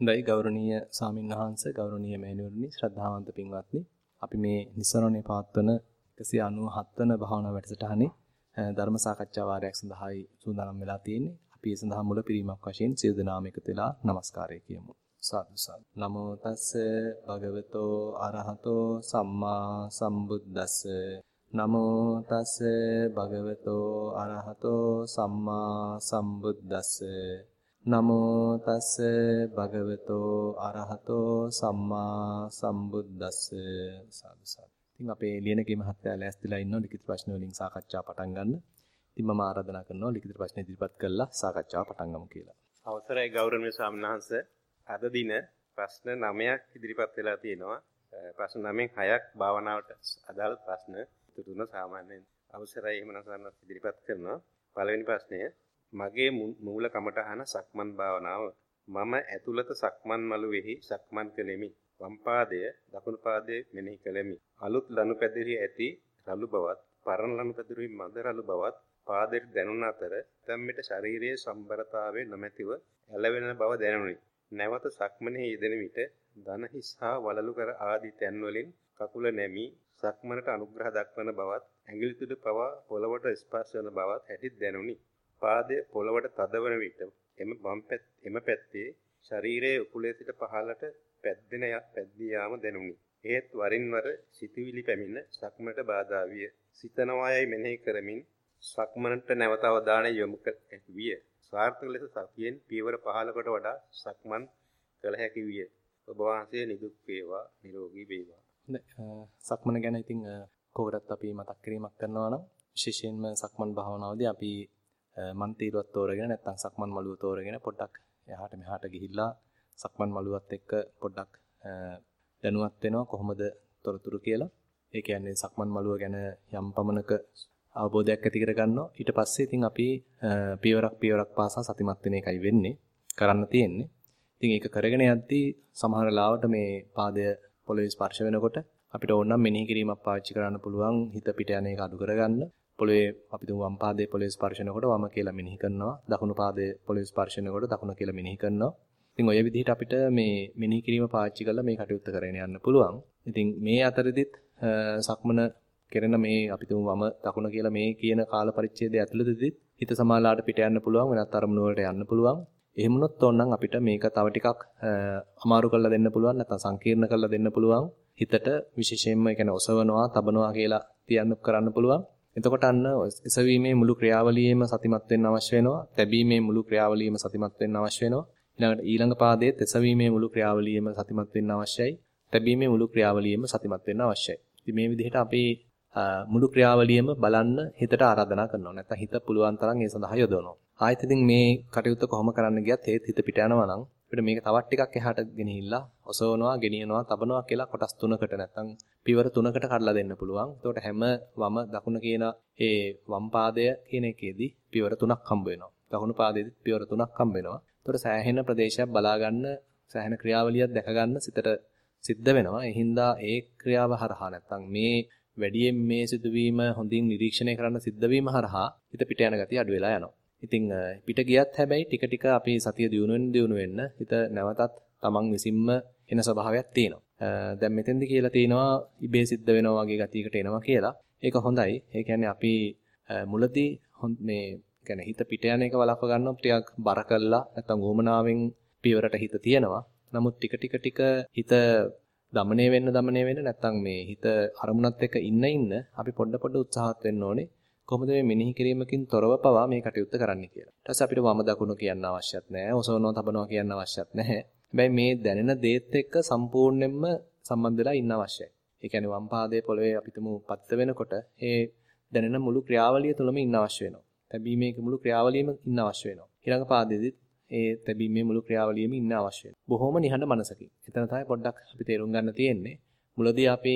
හොඳයි ගෞරවනීය සාමින්වහන්සේ ගෞරවනීය මෑණිවරණි ශ්‍රද්ධාවන්ත පින්වත්නි අපි මේ නිසරණේ පවත්වන 197 වන භාවනා වැඩසටහනේ ධර්ම සාකච්ඡා වාරයක් සඳහායි සූදානම් වෙලා තියෙන්නේ. අපි ඒ සඳහා මුල පිරීමක් වශයෙන් සියලු දෙනාම එකතු වෙලා নমස්කාරය කියමු. සාදු සාදු. නමෝ තස්ස භගවතෝ අරහතෝ සම්මා සම්බුද්දස්ස නමෝ තස්ස භගවතෝ අරහතෝ සම්මා සම්බුද්දස්ස නමෝ තස්ස භගවතෝ අරහතෝ සම්මා සම්බුද්දස්ස සාදු සාදු. ඉතින් අපේ ලියනගේ මහත්තයා ලෑස්තිලා ඉන්නවා ලිඛිත ප්‍රශ්න වලින් සාකච්ඡා පටන් ගන්න. ඉතින් මම ආරාධනා කරනවා ලිඛිත ප්‍රශ්න ඉදිරිපත් කළා සාකච්ඡාව පටන් ගමු කියලා. අවසරයි ගෞරවනීය ස්වාමීන් වහන්සේ. අද දින ප්‍රශ්න 9ක් ඉදිරිපත් වෙලා තියෙනවා. ප්‍රශ්න 9න් 6ක් භාවනාවට අදාළ ප්‍රශ්න. තුන සාමාන්‍යයෙන් අවසරයි එහෙමනම් ඉදිරිපත් කරනවා. පළවෙනි ප්‍රශ්නය මගේ මූල කමටහන සක්මන් භාවනාව. මම ඇතුළත සක්මන් මළුවේහි සක්මන් කළෙමි වම් පාදය දකුණු පාදය මෙනෙහි කළෙමි. අලුත් ලනු පැදිරි ඇති රළු බවත් පරණ ලනු පැදිරි මද රළු බවත් පාදයට දැනුන අතර දැම්මිට ශරීරයේ සම්බරතාවයේ නොමැතිව ඇලවෙන බව දැනුනි. නැවත සක්මනේ යෙදෙන විට දන හිස් හා වලලු කර ආදී තැන් වලින් කකුල නැමි. සක්මනට අනුග්‍රහ දක්වන බවත් ඇඟිලි තුඩ පවා පොළවට ස්පර්ශ වන බවත් හැටිත් දැනුනි. පාදය පොළවට තදවන විට එම වම් එම පැත්තේ ශරීරයේ උකුලේ සිට පහළට පැද්දෙන පැද්දී යාම දැනුනි. එහෙත් වරින් වර සිතුවිලි පැමිණ සක්මනට බාධා විය. සිතනවායයි මෙනෙහි කරමින් සක්මනට නැවත අවධානය යොමු විය. සාර්ථක ලෙස සතියෙන් පියවර 15කට වඩා සක්මන් කළ හැකි විය. ඔබ වහන්සේ නිදුක් වේවා නිරෝගී වේවා. සක්මන ගැන ඉතින් කවුරුත් අපි මතක් කිරීමක් කරනවා නම් විශේෂයෙන්ම සක්මන් භාවනාවේදී අපි මන් තීරුවක් තෝරගෙන නැත්නම් සක්මන් මළුව තෝරගෙන පොඩ්ඩක් එහාට මෙහාට ගිහිල්ලා සක්මන් මළුවත් එක්ක පොඩ්ඩක් දැනුවත් වෙනවා කොහොමද තොරතුරු කියලා. ඒ කියන්නේ සක්මන් මළුව ගැන යම් පමණක අවබෝධයක් ඇති කර ගන්නවා. ඊට පස්සේ ඉතින් අපි පියවරක් පියවරක් පාසා සතිමත් වෙන එකයි වෙන්නේ. කරන්න තියෙන්නේ. ඉතින් ඒක කරගෙන යද්දී සමහර ලාවට මේ පාදය පොළවේ ස්පර්ශ වෙනකොට අපිට ඕන නම් මෙනෙහි කිරීමක් පාවිච්චි කරන්න පුළුවන් හිත පිට යන එක අඩු කරගන්න. පොළවේ අපි තුන් වම් පාදයේ පොළවේ ස්පර්ශනකොට වම කියලා මෙනෙහි කරනවා. දකුණු පාදයේ පොළවේ ස්පර්ශනකොට දකුණ කියලා මෙනෙහි කරනවා. ඉතින් ඔය විදිහට අපිට මේ මෙනෙහි කිරීම පාවිච්චි කරලා මේ කටයුත්ත කරගෙන යන්න පුළුවන්. ඉතින් මේ අතරෙදිත් සක්මන කෙරෙන මේ අපි තුන් වම දකුණ කියලා මේ කියන කාල පරිච්ඡේදය ඇතුළතදීත් හිත සමාලාට පිට යන්න පුළුවන් වෙනත් අරමුණු වලට යන්න පුළුවන්. එහෙම වුණොත් ඕනනම් අපිට මේක තව ටිකක් අමාරු කරලා දෙන්න පුළුවන් නැත්නම් සංකීර්ණ කරලා දෙන්න පුළුවන්. හිතට විශේෂයෙන්ම ඒ කියන්නේ ඔසවනවා, තබනවා කියලා තියන්න කරන්න පුළුවන්. එතකොට අන්න එසවීමේ මුළු ක්‍රියාවලියෙම සතිමත් වෙන්න අවශ්‍ය වෙනවා. තැබීමේ මුළු ක්‍රියාවලියෙම සතිමත් වෙන්න අවශ්‍ය වෙනවා. ඊළඟට ඊළඟ පාදයේත් එසවීමේ මුළු ක්‍රියාවලියෙම සතිමත් වෙන්න අවශ්‍යයි. තැබීමේ මුළු ක්‍රියාවලියෙම සතිමත් වෙන්න අවශ්‍යයි. ඉතින් මේ විදිහට අපි මුළු ක්‍රියාවලියම බලන්න හිතට ආරාධනා කරනවා. නැත්නම් හිත පුළුවන් තරම් ඒ සඳහා යොදවනවා. ආයෙත් ඉතින් මේ කටයුත්ත කොහොම කරන්න ගියත් ඒත් හිත පිට යනවා නම් අපිට මේක තවත් ටිකක් එහාට ගෙනහිල්ලා ඔසවනවා, ගෙනියනවා, තබනවා කියලා කොටස් තුනකට නැත්නම් පියවර තුනකට කඩලා දෙන්න පුළුවන්. එතකොට හැම වම දකුණ කියන ඒ වම් පාදය කියන එකේදී පියවර තුනක් හම්බ වෙනවා. දකුණු පාදයේදී පියවර තුනක් හම්බ වෙනවා. එතකොට සෑහෙන ප්‍රදේශයක් බලා ගන්න, සෑහෙන ක්‍රියාවලියක් දැක ගන්න සිතට සිද්ධ වෙනවා. ඒ හින්දා ඒ ක්‍රියාව හරහා නැත්නම් මේ වැඩියෙන් මේ සිදුවීම හොඳින් නිරීක්ෂණය කරන්න සිද්ධ වීම හරහා හිත පිට යන ගතිය අඩු වෙලා යනවා. ඉතින් පිට ගියත් හැබැයි ටික ටික අපි සතිය දියුණු වෙන දියුණු වෙන්න හිත නැවතත් තමන් විසින්ම එන ස්වභාවයක් තියෙනවා. දැන් මෙතෙන්දි කියලා තියෙනවා ඉබේ සිද්ධ වෙනවා වගේ ගතියකට එනවා කියලා. ඒක හොඳයි. ඒ කියන්නේ අපි මුලදී මේ කියන්නේ හිත පිට යන එක වළක්ව ගන්නවා ටිකක් බර කළා නැත්නම් ගෝමනාවෙන් පියවරට හිත තියෙනවා. නමුත් ටික ටික ටික හිත දමණය වෙන්න දමණය වෙන්න නැත්නම් මේ හිත අරමුණත් එක්ක ඉන්න ඉන්න අපි පොඩ පොඩ උත්සාහත් වෙන්න ඕනේ. කොහොමද මේ මෙනෙහි කිරීමකින් තොරව පවා මේ කටයුත්ත කරන්න කියලා. ඊට පස්සේ අපිට වම දකුණු කියන්න අවශ්‍යත් නැහැ. ඔසවනවා තබනවා කියන්න අවශ්‍යත් නැහැ. හැබැයි මේ දැනෙන දේත් එක්ක සම්පූර්ණයෙන්ම සම්බන්ධ වෙලා ඉන්න අවශ්‍යයි. ඒ කියන්නේ වම් පාදයේ පොළවේ අපිටම පත්ත වෙනකොට ඒ දැනෙන මුළු ක්‍රියාවලිය තුළම ඉන්න අවශ්‍ය වෙනවා. තැබීමේ මුළු ක්‍රියාවලියෙම ඉන්න අවශ්‍ය වෙනවා. ඊළඟ පාදයේදීත් ඒ තැබීමේ මුළු ක්‍රියාවලියෙම ඉන්න අවශ්‍ය වෙනවා. බොහොම නිහඬ මනසකින්. එතන තමයි පොඩ්ඩක් අපි තේරුම් ගන්න තියෙන්නේ. මුලදී අපි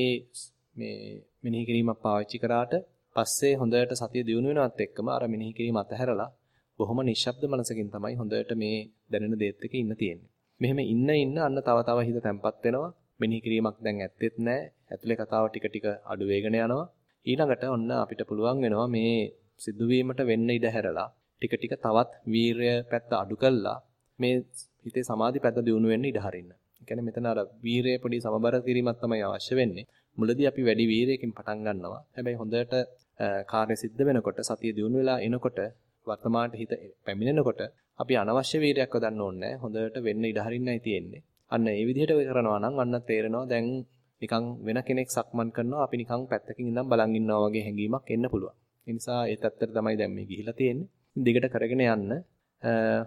මේ මෙනෙහි කිරීමක් පාවිච්චි කරාට පස්සේ හොඳට සතිය දියුණු වෙනවත් එක්කම අර මෙනෙහි කිරීම අතහැරලා බොහොම නිශ්ශබ්ද මනසකින් තමයි හොඳට මේ දැනෙන දේත් එක්ක ඉන්න තියෙන්නේ. මෙහෙම ඉන්න ඉන්න අන්න තව තව හිත තැම්පත් වෙනවා. මෙනෙහි කිරීමක් දැන් ඇත්තෙත් නැහැ. ඇතුලේ කතාව ටික ටික අඩු වෙගෙන යනවා. ඊළඟට ඔන්න අපිට පුළුවන් වෙනවා මේ සිදුවීමට වෙන්න ඉඩ හැරලා ටික ටික තවත් වීරය පැත්ත අඩු කළා මේ හිතේ සමාධි පැත්ත දියුණු වෙන්න ඉඩ හරින්න. ඒ කියන්නේ මෙතන අර වීරය පොඩි සමබර කිරීමක් තමයි අවශ්‍ය වෙන්නේ. මුලදී අපි වැඩි වීරයකින් පටන් ගන්නවා. හැබැයි හොඳට කාර්ය සිද්ධ වෙනකොට සතිය දියුණු වෙලා එනකොට වර්තමානට හිත පැමිණෙනකොට අපි අනවශ්‍ය වීරයක් වදන්න ඕනේ හොඳට වෙන්න ඉඩ හරින්නයි තියෙන්නේ. අන්න ඒ විදිහට කරනවා නම් අන්න තේරෙනවා දැන් නිකන් වෙන කෙනෙක් සක්මන් කරනවා අපි නිකන් පැත්තකින් ඉඳන් බලන් ඉන්නවා වගේ හැඟීමක් එන්න පුළුවන්. ඒ නිසා ඒ තත්ත්වයට තමයි දැන් මේ ගිහිලා තියෙන්නේ. දිගට කරගෙන යන්න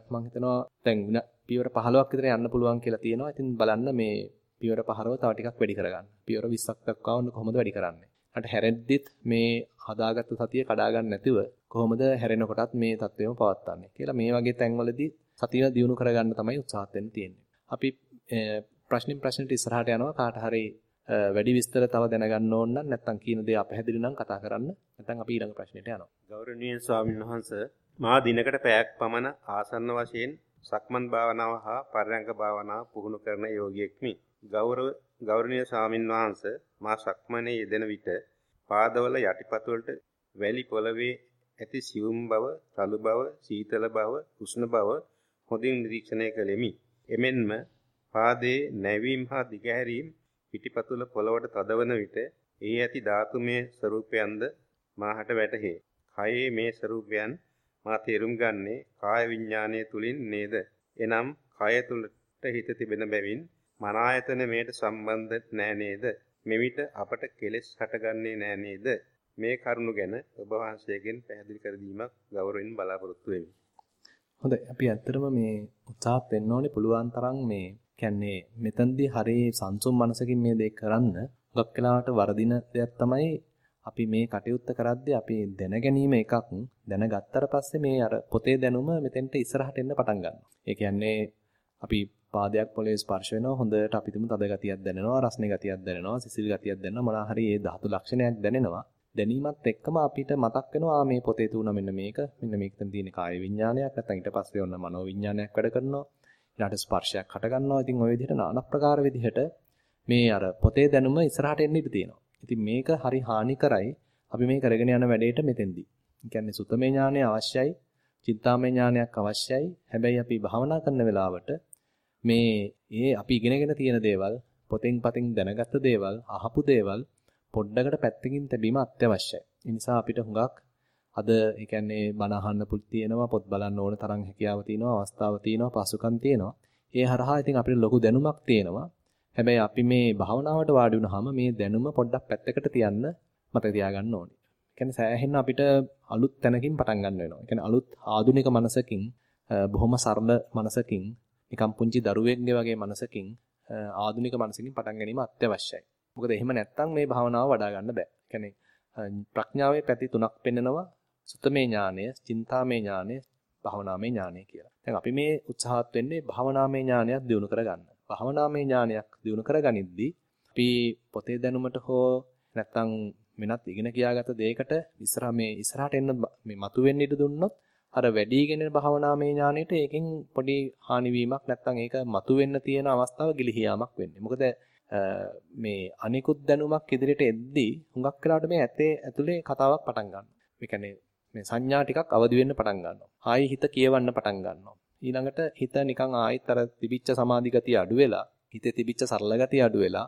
මම හිතනවා දැන් පියවර 15ක් විතර යන්න පුළුවන් කියලා තියෙනවා. ඉතින් බලන්න මේ පියවර 15 තව ටිකක් වැඩි කරගන්න. පියවර 20ක් දක්වා වන්න කොහොමද වැඩි කරන්නේ? අට හැරෙද්දිත් මේ හදාගත්ත සතිය කඩා ගන්න නැතිව කොහොමද හැරෙනකොටත් මේ தත්වෙම පවත්වන්නේ කියලා මේ වගේ තැන්වලදී සතිය දියුණු කරගන්න තමයි උත්සාහත් වෙන්න තියෙන්නේ. අපි ප්‍රශ්නින් ප්‍රශ්නට ඉස්සරහට යනවා කාට හරි වැඩි විස්තර තව දැනගන්න ඕන නම් නැත්නම් කියන දේ අපහැදිලි නම් කතා කරන්න. නැත්නම් අපි ඊළඟ ප්‍රශ්නෙට යනවා. ගෞරවනීය ස්වාමීන් වහන්සේ මා දිනකට පැයක් පමණ ආසන්න වශයෙන් සක්මන් භාවනාව හා පරයන්ක භාවනාව පුහුණු කරන යෝගියෙක්මි. ගෞරව ගෞරවනීය ස්වාමින් වහන්සේ මා සක්මනේ යෙදෙන විට පාදවල යටිපතුලට වැලි පොළවේ ඇති සියුම් බව, තලු බව, සීතල බව, උෂ්ණ බව හොඳින් නිරීක්ෂණය කළෙමි. එමෙන්ම පාදයේ නැවීම හා දිගහැරීම පිටිපතුල පොළවට තදවන විට එහි ඇති ධාතුමය ස්වરૂපයන්ද මාහට වැටහේ. කයේ මේ ස්වરૂපයන් මා තේරුම් ගන්නේ කාය විඥානයේ තුලින් නේද? එනම් කය තුලට හිත තිබෙන බැවින් මන ආයතන මේට සම්බන්ධ නෑ නේද? මෙවිට අපට කෙලෙස් හටගන්නේ නෑ නේද? මේ කරුණු ගැන ඔබ වහන්සේගෙන් පැහැදිලි කර දීමක් ගෞරවයෙන් බලාපොරොත්තු වෙමි. හොඳයි අපි ඇත්තටම මේ උත්සාහත් වෙන්න ඕනේ පුළුවන් තරම් මේ කියන්නේ මෙතනදී හරි සංසුම් මනසකින් මේ දේ කරන්න ගොක් වෙලාවට වරදින දෙයක් තමයි අපි මේ කටයුත්ත කරද්දී අපි දැනගැනීම එකක් දැනගත්තට පස්සේ මේ අර පොතේ දැනුම මෙතෙන්ට ඉස්සරහට එන්න පටන් ගන්නවා. ඒ කියන්නේ අපි පාදයක් පොළවේ ස්පර්ශ වෙනවා හොඳට අපි තුමු තද ගතියක් දැනෙනවා රස්නේ ගතියක් දැනෙනවා සිසිල් ගතියක් දැනෙනවා මොනවා හරි ඒ ධාතු ලක්ෂණයක් දැනෙනවා දැනීමත් එක්කම අපිට මතක් වෙනවා මේ පොතේ තුන මෙන්න මේක මෙන්න මේකෙන් තියෙන කාය විඥානයක් නැත්නම් ඊට පස්සේ ඔන්න මනෝ විඥානයක් වැඩ කරනවා ඊළාට ස්පර්ශයක් හට ගන්නවා ඉතින් ওই විදිහට নানা ප්‍රකාර විදිහට මේ අර පොතේ දැනුම ඉස්සරහට එන්න ඉඩ තියෙනවා ඉතින් මේක හරි හානිකරයි අපි මේ කරගෙන යන වැඩේට මෙතෙන්දී. ඒ කියන්නේ සුතමේ ඥානය අවශ්‍යයි, චින්තාමේ ඥානයක් අවශ්‍යයි. හැබැයි අපි භාවනා කරන වෙලාවට මේ ඒ අපි ඉගෙනගෙන තියෙන දේවල්, පොතෙන් පතෙන් දැනගත්ත දේවල්, අහපු දේවල් පොඩ්ඩකට පැත්තකින් තැබීම අත්‍යවශ්‍යයි. ඒ නිසා අපිට හුඟක් අද ඒ කියන්නේ බණ අහන්න පුල් තියෙනවා, පොත් බලන්න ඕන තරම් හැකියාව තියෙනවා, අවස්ථාව තියෙනවා, පසුකම් තියෙනවා. ඒ හරහා ඉතින් අපිට ලොකු දැනුමක් තියෙනවා. හැබැයි අපි මේ භාවනාවට වාඩි වුණාම මේ දැනුම පොඩ්ඩක් පැත්තකට තියන්න මතක තියාගන්න ඕනේ. කියන්නේ සෑහෙන්න අපිට අලුත් තැනකින් පටන් ගන්න වෙනවා. කියන්නේ අලුත් ආධුනික මනසකින් බොහොම සරල මනසකින් නිකම් පුංචි දරුවෙක්ගේ වගේ මනසකින් ආධුනික මනසකින් පටන් ගැනීම අත්‍යවශ්‍යයි. මොකද එහෙම නැත්තම් මේ භාවනාව වඩා ගන්න බෑ. කියන්නේ ප්‍රඥාවේ පැති තුනක් පෙන්නනවා. සුත්තමේ ඥානය, චින්තාමේ ඥානය, භාවනාමේ ඥානය කියලා. දැන් අපි මේ උත්සාහත් වෙන්නේ භාවනාමේ ඥානයක් දිනු කරගන්න. භාවනාමය ඥානයක් දිනු කරගනිද්දී අපි පොතේ දැනුමට හෝ නැත්තම් වෙනත් ඉගෙන කියාගත දෙයකට ඉස්සරහ මේ ඉස්සරහට එන්න මේ මතුවෙන්න ඉඩ දුන්නොත් අර වැඩිගෙන භාවනාමය ඥානෙට ඒකෙන් පොඩි හානි වීමක් නැත්තම් ඒක මතුවෙන්න තියෙන අවස්ථාව ගිලිහියාමක් වෙන්නේ. මොකද මේ අනිකුත් දැනුමක් ඉදිරියට එද්දී හුඟක් වෙලාවට මේ ඇතේ ඇතුලේ කතාවක් පටන් ගන්නවා. ඒ කියන්නේ මේ සංඥා ටිකක් අවදි වෙන්න පටන් ගන්නවා. ආයි හිත කියවන්න පටන් ගන්නවා. ඊළඟට හිත නිකන් ආයෙත් අර තිබිච්ච සමාධි ගතිය අඩු වෙලා හිතේ තිබිච්ච සරල ගතිය අඩු වෙලා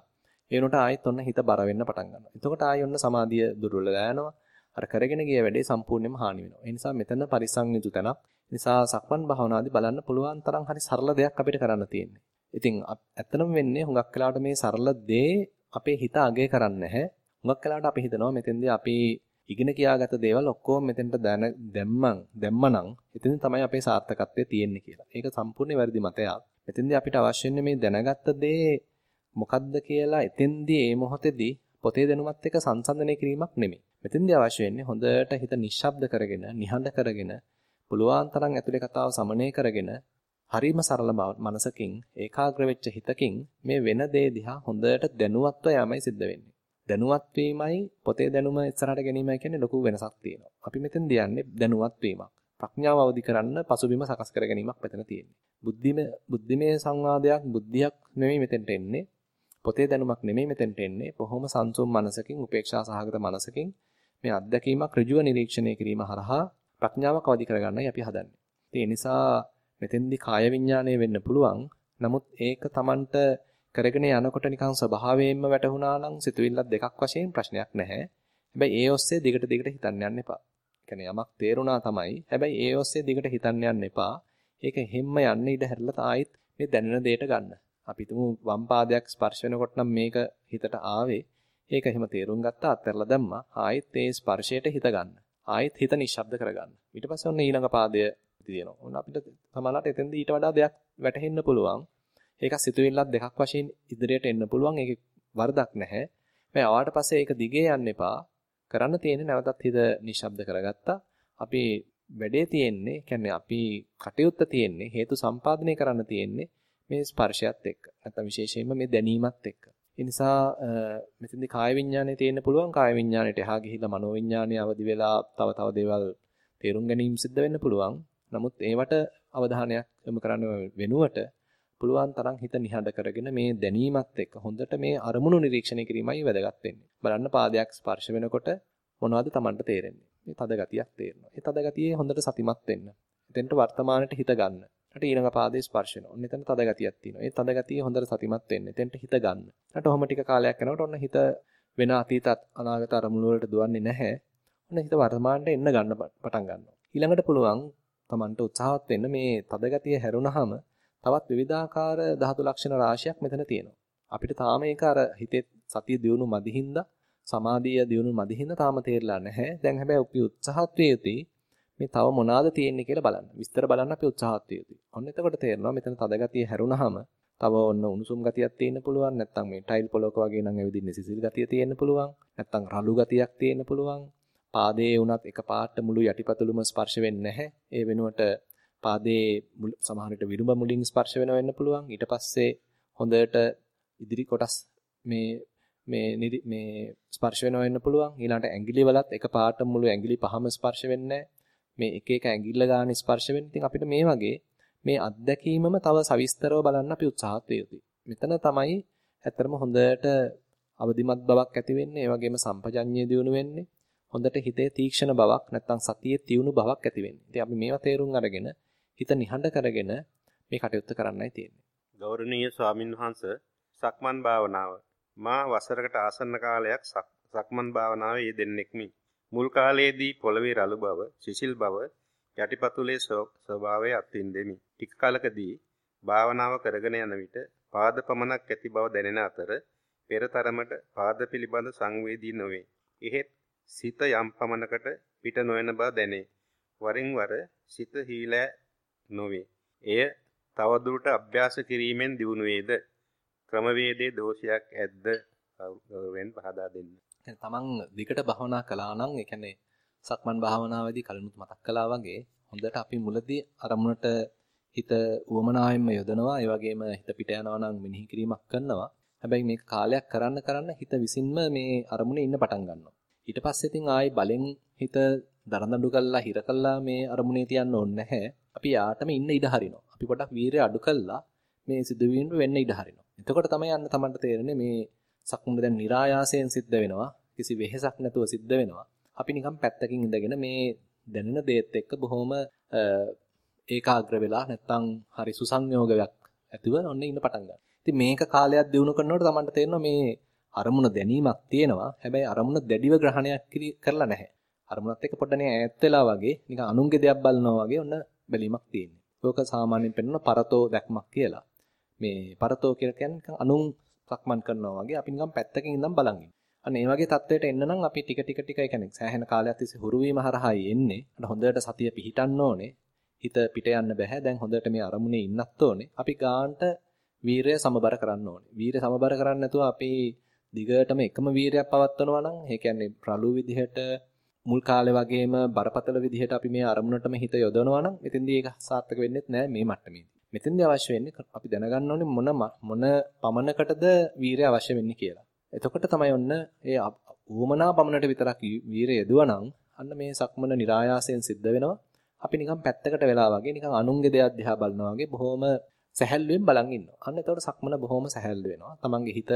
ඒ උනට ආයෙත් ඔන්න හිත බර වෙන්න පටන් ගන්නවා. එතකොට ආයෙ ඔන්න සමාධිය දුර්වල යනවා. අර කරගෙන ගිය වැඩේ සම්පූර්ණයෙන්ම හානි වෙනවා. ඒ නිසා මෙතන පරිසං යුතු තැනක්. නිසා සක්මන් භාවනාදී බලන්න පුළුවන් තරම් හරි සරල දෙයක් අපිට කරන්න තියෙන්නේ. ඉතින් ඇත්තනම වෙන්නේ හුඟක් වෙලාවට මේ සරල දේ අපේ හිත අගය කරන්නේ නැහැ. හුඟක් වෙලාවට අපි හිතනවා මෙතෙන්දී අපි ඉගෙන කියාගත දේවල් ඔක්කොම මෙතෙන්ට දැන දැම්මන් දැම්මනම් එතෙන් තමයි අපේ සාර්ථකත්වය තියෙන්නේ කියලා. ඒක සම්පූර්ණ වැරදි මතයක්. මෙතෙන්දී අපිට අවශ්‍ය මේ දැනගත්ත දේ මොකද්ද කියලා එතෙන්දී මේ මොහොතේදී පොතේ දැනුමත් එක්ක සංසන්දනය කිරීමක් නෙමෙයි. මෙතෙන්දී අවශ්‍ය වෙන්නේ හොඳට හිත නිශ්ශබ්ද කරගෙන, නිහඬ කරගෙන, පුළුවන් තරම් ඇතුලේ කතාව සමනය කරගෙන, හරිම සරල මනසකින්, ඒකාග්‍ර වෙච්ච හිතකින් මේ වෙන දේ දිහා හොඳට දැනුවත්ව යමයි සිද්ධ වෙන්නේ. දැනුවත් වීමයි පොතේ දැනුම ඉස්සරහට ගැනීමයි කියන්නේ ලොකු වෙනසක් තියෙනවා. අපි මෙතෙන් දියන්නේ දැනුවත් වීමක්. ප්‍රඥාව අවදි කරන්න පසුබිම සකස් කර ගැනීමක් මෙතන තියෙන්නේ. බුද්ධිමය බුද්ධිමය සංවාදයක් බුද්ධියක් නෙමෙයි මෙතෙන්ට එන්නේ. පොතේ දැනුමක් නෙමෙයි මෙතෙන්ට එන්නේ. බොහොම සංසුම් මනසකින් උපේක්ෂා සහගත මනසකින් මේ අත්දැකීමක් ඍජුව නිරීක්ෂණය කිරීම හරහා ප්‍රඥාවක් අවදි කරගන්නයි අපි හදන්නේ. ඒ නිසා මෙතෙන්දී කාය විඥානය වෙන්න පුළුවන්. නමුත් ඒක Tamanට කරගෙන යනකොට නිකන් ස්වභාවයෙන්ම වැටහුණා නම් සිතුවිල්ලක් දෙකක් වශයෙන් ප්‍රශ්නයක් නැහැ. හැබැයි ඒ ඔස්සේ දිගට දිගට හිතන්න යන්න එපා. කියන්නේ යමක් තේරුණා තමයි. හැබැයි ඒ ඔස්සේ දිගට හිතන්න යන්න එපා. ඒක හැම්ම යන්න ඉඩ හැරලා ආයෙත් මේ දැනෙන දෙයට ගන්න. අපි තුමු වම් පාදයක් ස්පර්ශ වෙනකොට නම් මේක හිතට ආවේ. ඒක එහෙම තේරුම් ගත්තා අත්හැරලා දැම්මා. ආයෙත් ඒ ස්පර්ශයට හිත ගන්න. ආයෙත් හිත නිශ්ශබ්ද කරගන්න. ඊට පස්සේ ඔන්න ඊළඟ පාදය තියෙනවා. ඔන්න අපිට සමහරවිට එතෙන්දී ඊට වඩා දෙයක් වැටහෙන්න පුළුවන්. ඒක සිතුවිල්ලක් දෙකක් වශයෙන් ඉදිරියට එන්න පුළුවන්. ඒක වරදක් නැහැ. මේ ආවට පස්සේ ඒක දිගේ යන්න එපා. කරන්න තියෙන්නේ නැවතත් හිත නිශ්ශබ්ද කරගත්තා. අපි වැඩේ තියෙන්නේ, කියන්නේ අපි කටයුත්ත තියෙන්නේ හේතු සම්පාදනය කරන්න තියෙන්නේ මේ ස්පර්ශයත් එක්ක. නැත්නම් විශේෂයෙන්ම මේ දැනීමත් එක්ක. ඒ නිසා මෙතෙන්දී කාය විඥානේ තියෙන්න පුළුවන් කාය විඥාණයට එහා ගිහිල්ලා මනෝ විඥානේ අවදි වෙලා තව තව දේවල් තේරුම් ගැනීම සිද්ධ වෙන්න පුළුවන්. නමුත් ඒවට අවධානයක් යොමු කරන්න වෙනුවට පුළුවන් තරම් හිත නිහඬ කරගෙන මේ දැනීමත් එක්ක හොඳට මේ අරමුණු නිරීක්ෂණය කිරීමයි වැදගත් වෙන්නේ. බලන්න පාදයක් ස්පර්ශ වෙනකොට මොනවද Tamanට තේරෙන්නේ? මේ තද ගතියක් තේරෙනවා. ඒ තද ගතියේ හොඳට සතිමත් වෙන්න. එතෙන්ට වර්තමානට හිත ගන්න. ඊට ඊළඟ පාදයේ ස්පර්ශ වෙනවා. ඔන්න එතන තද ගතියක් තියෙනවා. ඒ තද ගතිය හොඳට සතිමත් වෙන්න. එතෙන්ට හිත ගන්න. ඊට ඔහොම ටික කාලයක් යනකොට ඔන්න හිත වෙන අතීත අනාගත අරමුණු වලට දුවන්නේ නැහැ. ඔන්න හිත වර්තමානට එන්න ගන්න පටන් ගන්නවා. ඊළඟට පුළුවන් Tamanට උත්සාහවත් වෙන්න මේ තද ගතිය හැරුණාම තවත් විවිධාකාර ධාතු ලක්ෂණ රාශියක් මෙතන තියෙනවා. අපිට තාම ඒක අර හිතේ සතිය දියුණු මදිහින්දා සමාධිය දියුණු මදිහින්දා තාම තේරලා නැහැ. දැන් හැබැයි අපි උත්සාහත් වේයුතුයි මේ තව මොනවාද තියෙන්නේ කියලා බලන්න. විස්තර බලන්න අපි උත්සාහත් වේයුතුයි. ඔන්න එතකොට තේරෙනවා මෙතන තද ගතිය හැරුණාම තව ඔන්න උණුසුම් ගතියක් තියෙන්න පුළුවන්. නැත්නම් මේ ටයිල් පොලොක වගේ නම් ඇවිදින්නේ සිසිල් ගතිය තියෙන්න පුළුවන්. නැත්නම් රළු ගතියක් තියෙන්න පුළුවන්. පාදයේ උනත් එක පාට මුළු යටිපතුලුම ස්පර්ශ වෙන්නේ නැහැ. ඒ වෙනුවට පාදයේ සමහර විට විරුඹ මුලින් ස්පර්ශ වෙනව වෙන්න පුළුවන්. ඊට පස්සේ හොඳට ඉදිරි කොටස් මේ මේ මේ ස්පර්ශ වෙනව වෙන්න පුළුවන්. ඊළඟට ඇඟිලි වලත් එක පාට මුළු ඇඟිලි පහම ස්පර්ශ වෙන්නේ මේ එක එක ඇඟිල්ල ගන්න ස්පර්ශ වෙන්නේ. ඉතින් අපිට මේ වගේ මේ අත්දැකීමම තව සවිස්තරව බලන්න අපි උත්සාහත් යුතුයි. මෙතන තමයි ඇත්තටම හොඳට අවදිමත් බවක් ඇති වෙන්නේ. ඒ වගේම සම්පජඤ්ඤය දියුණු වෙන්නේ. හොඳට හිතේ තීක්ෂණ බවක් නැත්නම් සතියේ තියුණු බවක් ඇති වෙන්නේ. ඉතින් අපි මේවා තේරුම් අරගෙන හිත නිහඬ කරගෙන මේ කටයුත්ත කරන්නයි තියෙන්නේ. ගෞරවනීය ස්වාමින් වහන්සේ සක්මන් භාවනාව මා වසරකට ආසන්න කාලයක් සක්මන් භාවනාවේ යෙදෙන්නෙක්මි. මුල් කාලයේදී පොළවේ රළු බව, සිසිල් බව, යටිපතුලේ ස්වභාවය අත්විඳෙමි. ටික කලකදී භාවනාව කරගෙන යන විට පාද පමණක් ඇති බව දැනෙන අතර පෙරතරමට පාද පිළිබඳ සංවේදී නොවේ. එහෙත් සිත යම් පමණකට පිට නොවන බව දැනේ. වරින් වර සිත හීලෑ නොවේ. එය තවදුරට අභ්‍යාස කිරීමෙන් දියුණු වේද? ක්‍රමවේදයේ දෝෂයක් ඇද්ද? ගෞරවයෙන් පහදා දෙන්න. තමන් දිකට භවනා කළා නම් ඒ කියන්නේ සක්මන් භාවනාවේදී කලිනුත් මතක් කළා වගේ හොඳට අපි මුලදී අරමුණට හිත උවමනාවෙන්ම යොදනවා ඒ වගේම හිත පිට යනවා නම් මෙනෙහි කිරීමක් කරනවා. හැබැයි මේක කාලයක් කරන්න කරන්න හිත විසින්ම මේ අරමුණේ ඉන්න පටන් ගන්නවා. ඊට පස්සේ ඉතින් ආයි බලෙන් හිත දරඳඩු කළා හිර කළා මේ අරමුණේ තියන්න ඕනේ නැහැ. අපි යාටම ඉන්න ඉඩ හරිනවා. අපි පොඩක් වීරය අඩු කළා මේ සිදුවීම් වෙන්න ඉඩ හරිනවා. එතකොට තමයි යන්න තමන්ට තේරෙන්නේ මේ සක්මුණ දැන් નિરાයාසයෙන් සිද්ධ වෙනවා. කිසි වෙහෙසක් නැතුව සිද්ධ වෙනවා. අපි නිකන් පැත්තකින් ඉඳගෙන මේ දැනෙන දේත් එක්ක බොහොම ඒකාග්‍ර වෙලා නැත්තම් හරි සුසංයෝගයක් ඇතිව ඔන්න ඉන්න පටන් ගන්නවා. ඉතින් මේක කාලයක් දිනු කරනකොට තමන්ට තේරෙනවා මේ අරමුණ දැනීමක් තියෙනවා. හැබැයි අරමුණ දැඩිව ග්‍රහණයක් කරලා නැහැ. අරමුණත් එක්ක පොඩ්ඩක් ඈත් වෙලා වගේ නිකන් අනුන්ගේ දෙයක් බලනවා වගේ ඔන්න බැලීමක් තියෙන්නේ. ඕක සාමාන්‍යයෙන් පෙන්වන පරතෝ දැක්මක් කියලා. මේ පරතෝ කියලා කියන්නේ නිකන් අනුන් සක්මන් කරනවා වගේ අපි නිකන් පැත්තකින් ඉඳන් බලන් අන්න ඒ වගේ තත්වයට එන්න නම් අපි ටික ටික ටික කියන්නේ සෑහෙන කාලයක් තිස්සේ හුරු වීම හරහායි එන්නේ. අන්න හොඳට සතිය පිහිටන්න ඕනේ. හිත පිට යන්න බෑ. දැන් හොඳට මේ අරමුණේ ඉන්නත් ඕනේ. අපි ගාන්ට වීරය සමබර කරන්න ඕනේ. වීරය සමබර කරන්නේ නැතුව අපි දිගටම එකම වීරයක් පවත්වනවා නම් ඒ කියන්නේ රළු විදිහට මුල් කාලේ වගේම බරපතල විදිහට අපි මේ අරමුණටම හිත යොදවනවා නම් එතෙන්දී ඒක සාර්ථක වෙන්නේ නැහැ මේ මට්ටමේදී. මෙතෙන්දී අවශ්‍ය වෙන්නේ අපි දැනගන්න ඕනේ මොන මොන පමණකටද වීරය අවශ්‍ය වෙන්නේ කියලා. එතකොට තමයි ඔන්න ඒ ඌමනා පමණට විතරක් වීරය යදුවනම් අන්න මේ සක්මන નિરાයාසයෙන් සිද්ධ වෙනවා. අපි නිකන් පැත්තකට වෙලා වගේ නිකන් අනුන්ගේ දෙයක් දිහා බලනවා වගේ බොහොම සැහැල්ලුවෙන් බලන් ඉන්නවා. අන්න එතකොට සක්මන බොහොම සැහැල්ලු වෙනවා. තමන්ගේ හිත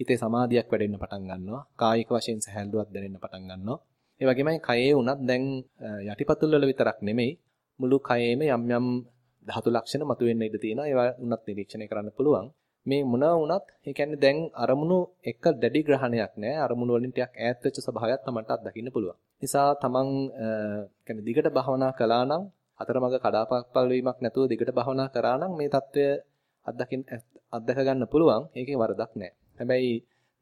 හිතේ සමාධියක් වැඩෙන්න පටන් ගන්නවා. කායික වශයෙන් සැහැල්ලුවක් දැනෙන්න පටන් ගන්නවා. ඒ වගේමයි කයේ උනත් දැන් යටිපතුල් වල විතරක් නෙමෙයි මුළු කයේම යම් යම් ධාතු ලක්ෂණ මතුවෙන්න ඉඩ තියෙනවා. ඒවා උනත් නිරීක්ෂණය කරන්න පුළුවන්. මේ මොනවා වුණත් ඒ කියන්නේ දැන් අරමුණු එක දැඩි ග්‍රහණයක් නැහැ. අරමුණු වලින් ටිකක් ඈත් වෙච්ච ස්වභාවයක් තමන්ට අත්දකින්න පුළුවන්. නිසා තමන් කියන්නේ දිගට භවනා කළා නම් අතරමඟ කඩාපක්පල් වීමක් නැතුව දිගට භවනා කරා නම් මේ తত্ত্বය අත්දකින් අත්දක ගන්න පුළුවන්. ඒකේ වරදක් නැහැ. හැබැයි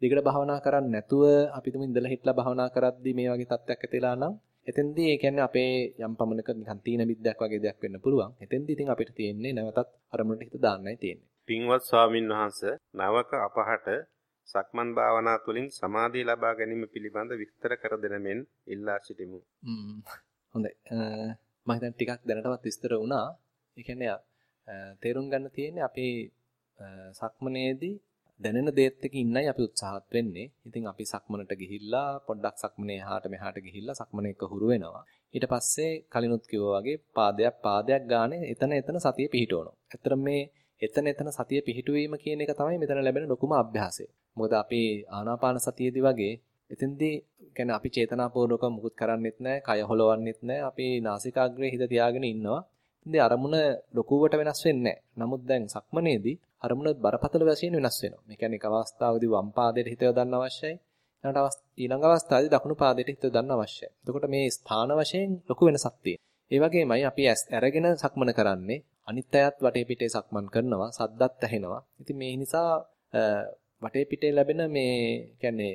දිගට භවනා කරන්නේ නැතුව අපි තුමු ඉඳලා හිටලා භවනා කරද්දී මේ වගේ තත්ත්වයක් ඇතිලා නම් එතෙන්දී ඒ කියන්නේ අපේ යම් පමණක නිකන් තීන මිද්දයක් වගේ දෙයක් වෙන්න පුළුවන්. එතෙන්දී ඉතින් අපිට තියෙන්නේ නැවතත් අරමුණට හිත දාන්නයි තියෙන්නේ. පින්වත් ස්වාමින් වහන්සේ නවක අපහට සක්මන් භාවනා තුළින් සමාධිය ලබා ගැනීම පිළිබඳ විස්තර කර දෙන මෙන් ඉල්ලා සිටිමු. හොඳයි. මම හිතන්නේ ටිකක් දැනටවත් විස්තර වුණා. ඒ කියන්නේ තේරුම් ගන්න තියෙන්නේ අපේ සක්මනේදී දැනෙන දේත් එක්ක ඉන්නයි අපි උත්සාහත් වෙන්නේ. ඉතින් අපි සක්මනට ගිහිල්ලා පොඩ්ඩක් සක්මනේ එහාට මෙහාට ගිහිල්ලා සක්මන එක්ක හුරු වෙනවා. ඊට පස්සේ කලිනුත් කිව්වා වගේ පාදයක් පාදයක් ගානේ එතන එතන සතිය පිහිටවනවා. ඇත්තට මේ එතන එතන සතිය පිහිටුවීම කියන එක තමයි මෙතන ලැබෙන ලොකුම අභ්‍යාසය. මොකද අපි ආනාපාන සතියේදී වගේ එතෙන්දී කියන්නේ අපි චේතනාපූර්වක මුකුත් කරන්නෙත් නැහැ, කය හොලවන්නෙත් නැහැ. අපි නාසිකාග්‍රේ හිත තියාගෙන ඉන්නවා. ඉතින් අරමුණ ලොකුවට වෙනස් වෙන්නේ නමුත් දැන් සක්මනේදී අරමුණ බරපතල වශයෙන් වෙනස් වෙනවා. මේ කියන්නේ එක අවස්ථාවකදී වම් පාදයට හිත යොදන්න අවශ්‍යයි. ඊළඟ ඊළඟ අවස්ථාවේදී දකුණු පාදයට හිත යොදන්න අවශ්‍යයි. එතකොට මේ ස්ථාන වශයෙන් ලොකු වෙනසක් තියෙනවා. ඒ වගේමයි අපි අරගෙන සක්මන කරන්නේ අනිත් අයත් වටේ පිටේ සක්මන් කරනවා සද්දත් ඇහෙනවා. ඉතින් මේ නිසා වටේ පිටේ ලැබෙන මේ කියන්නේ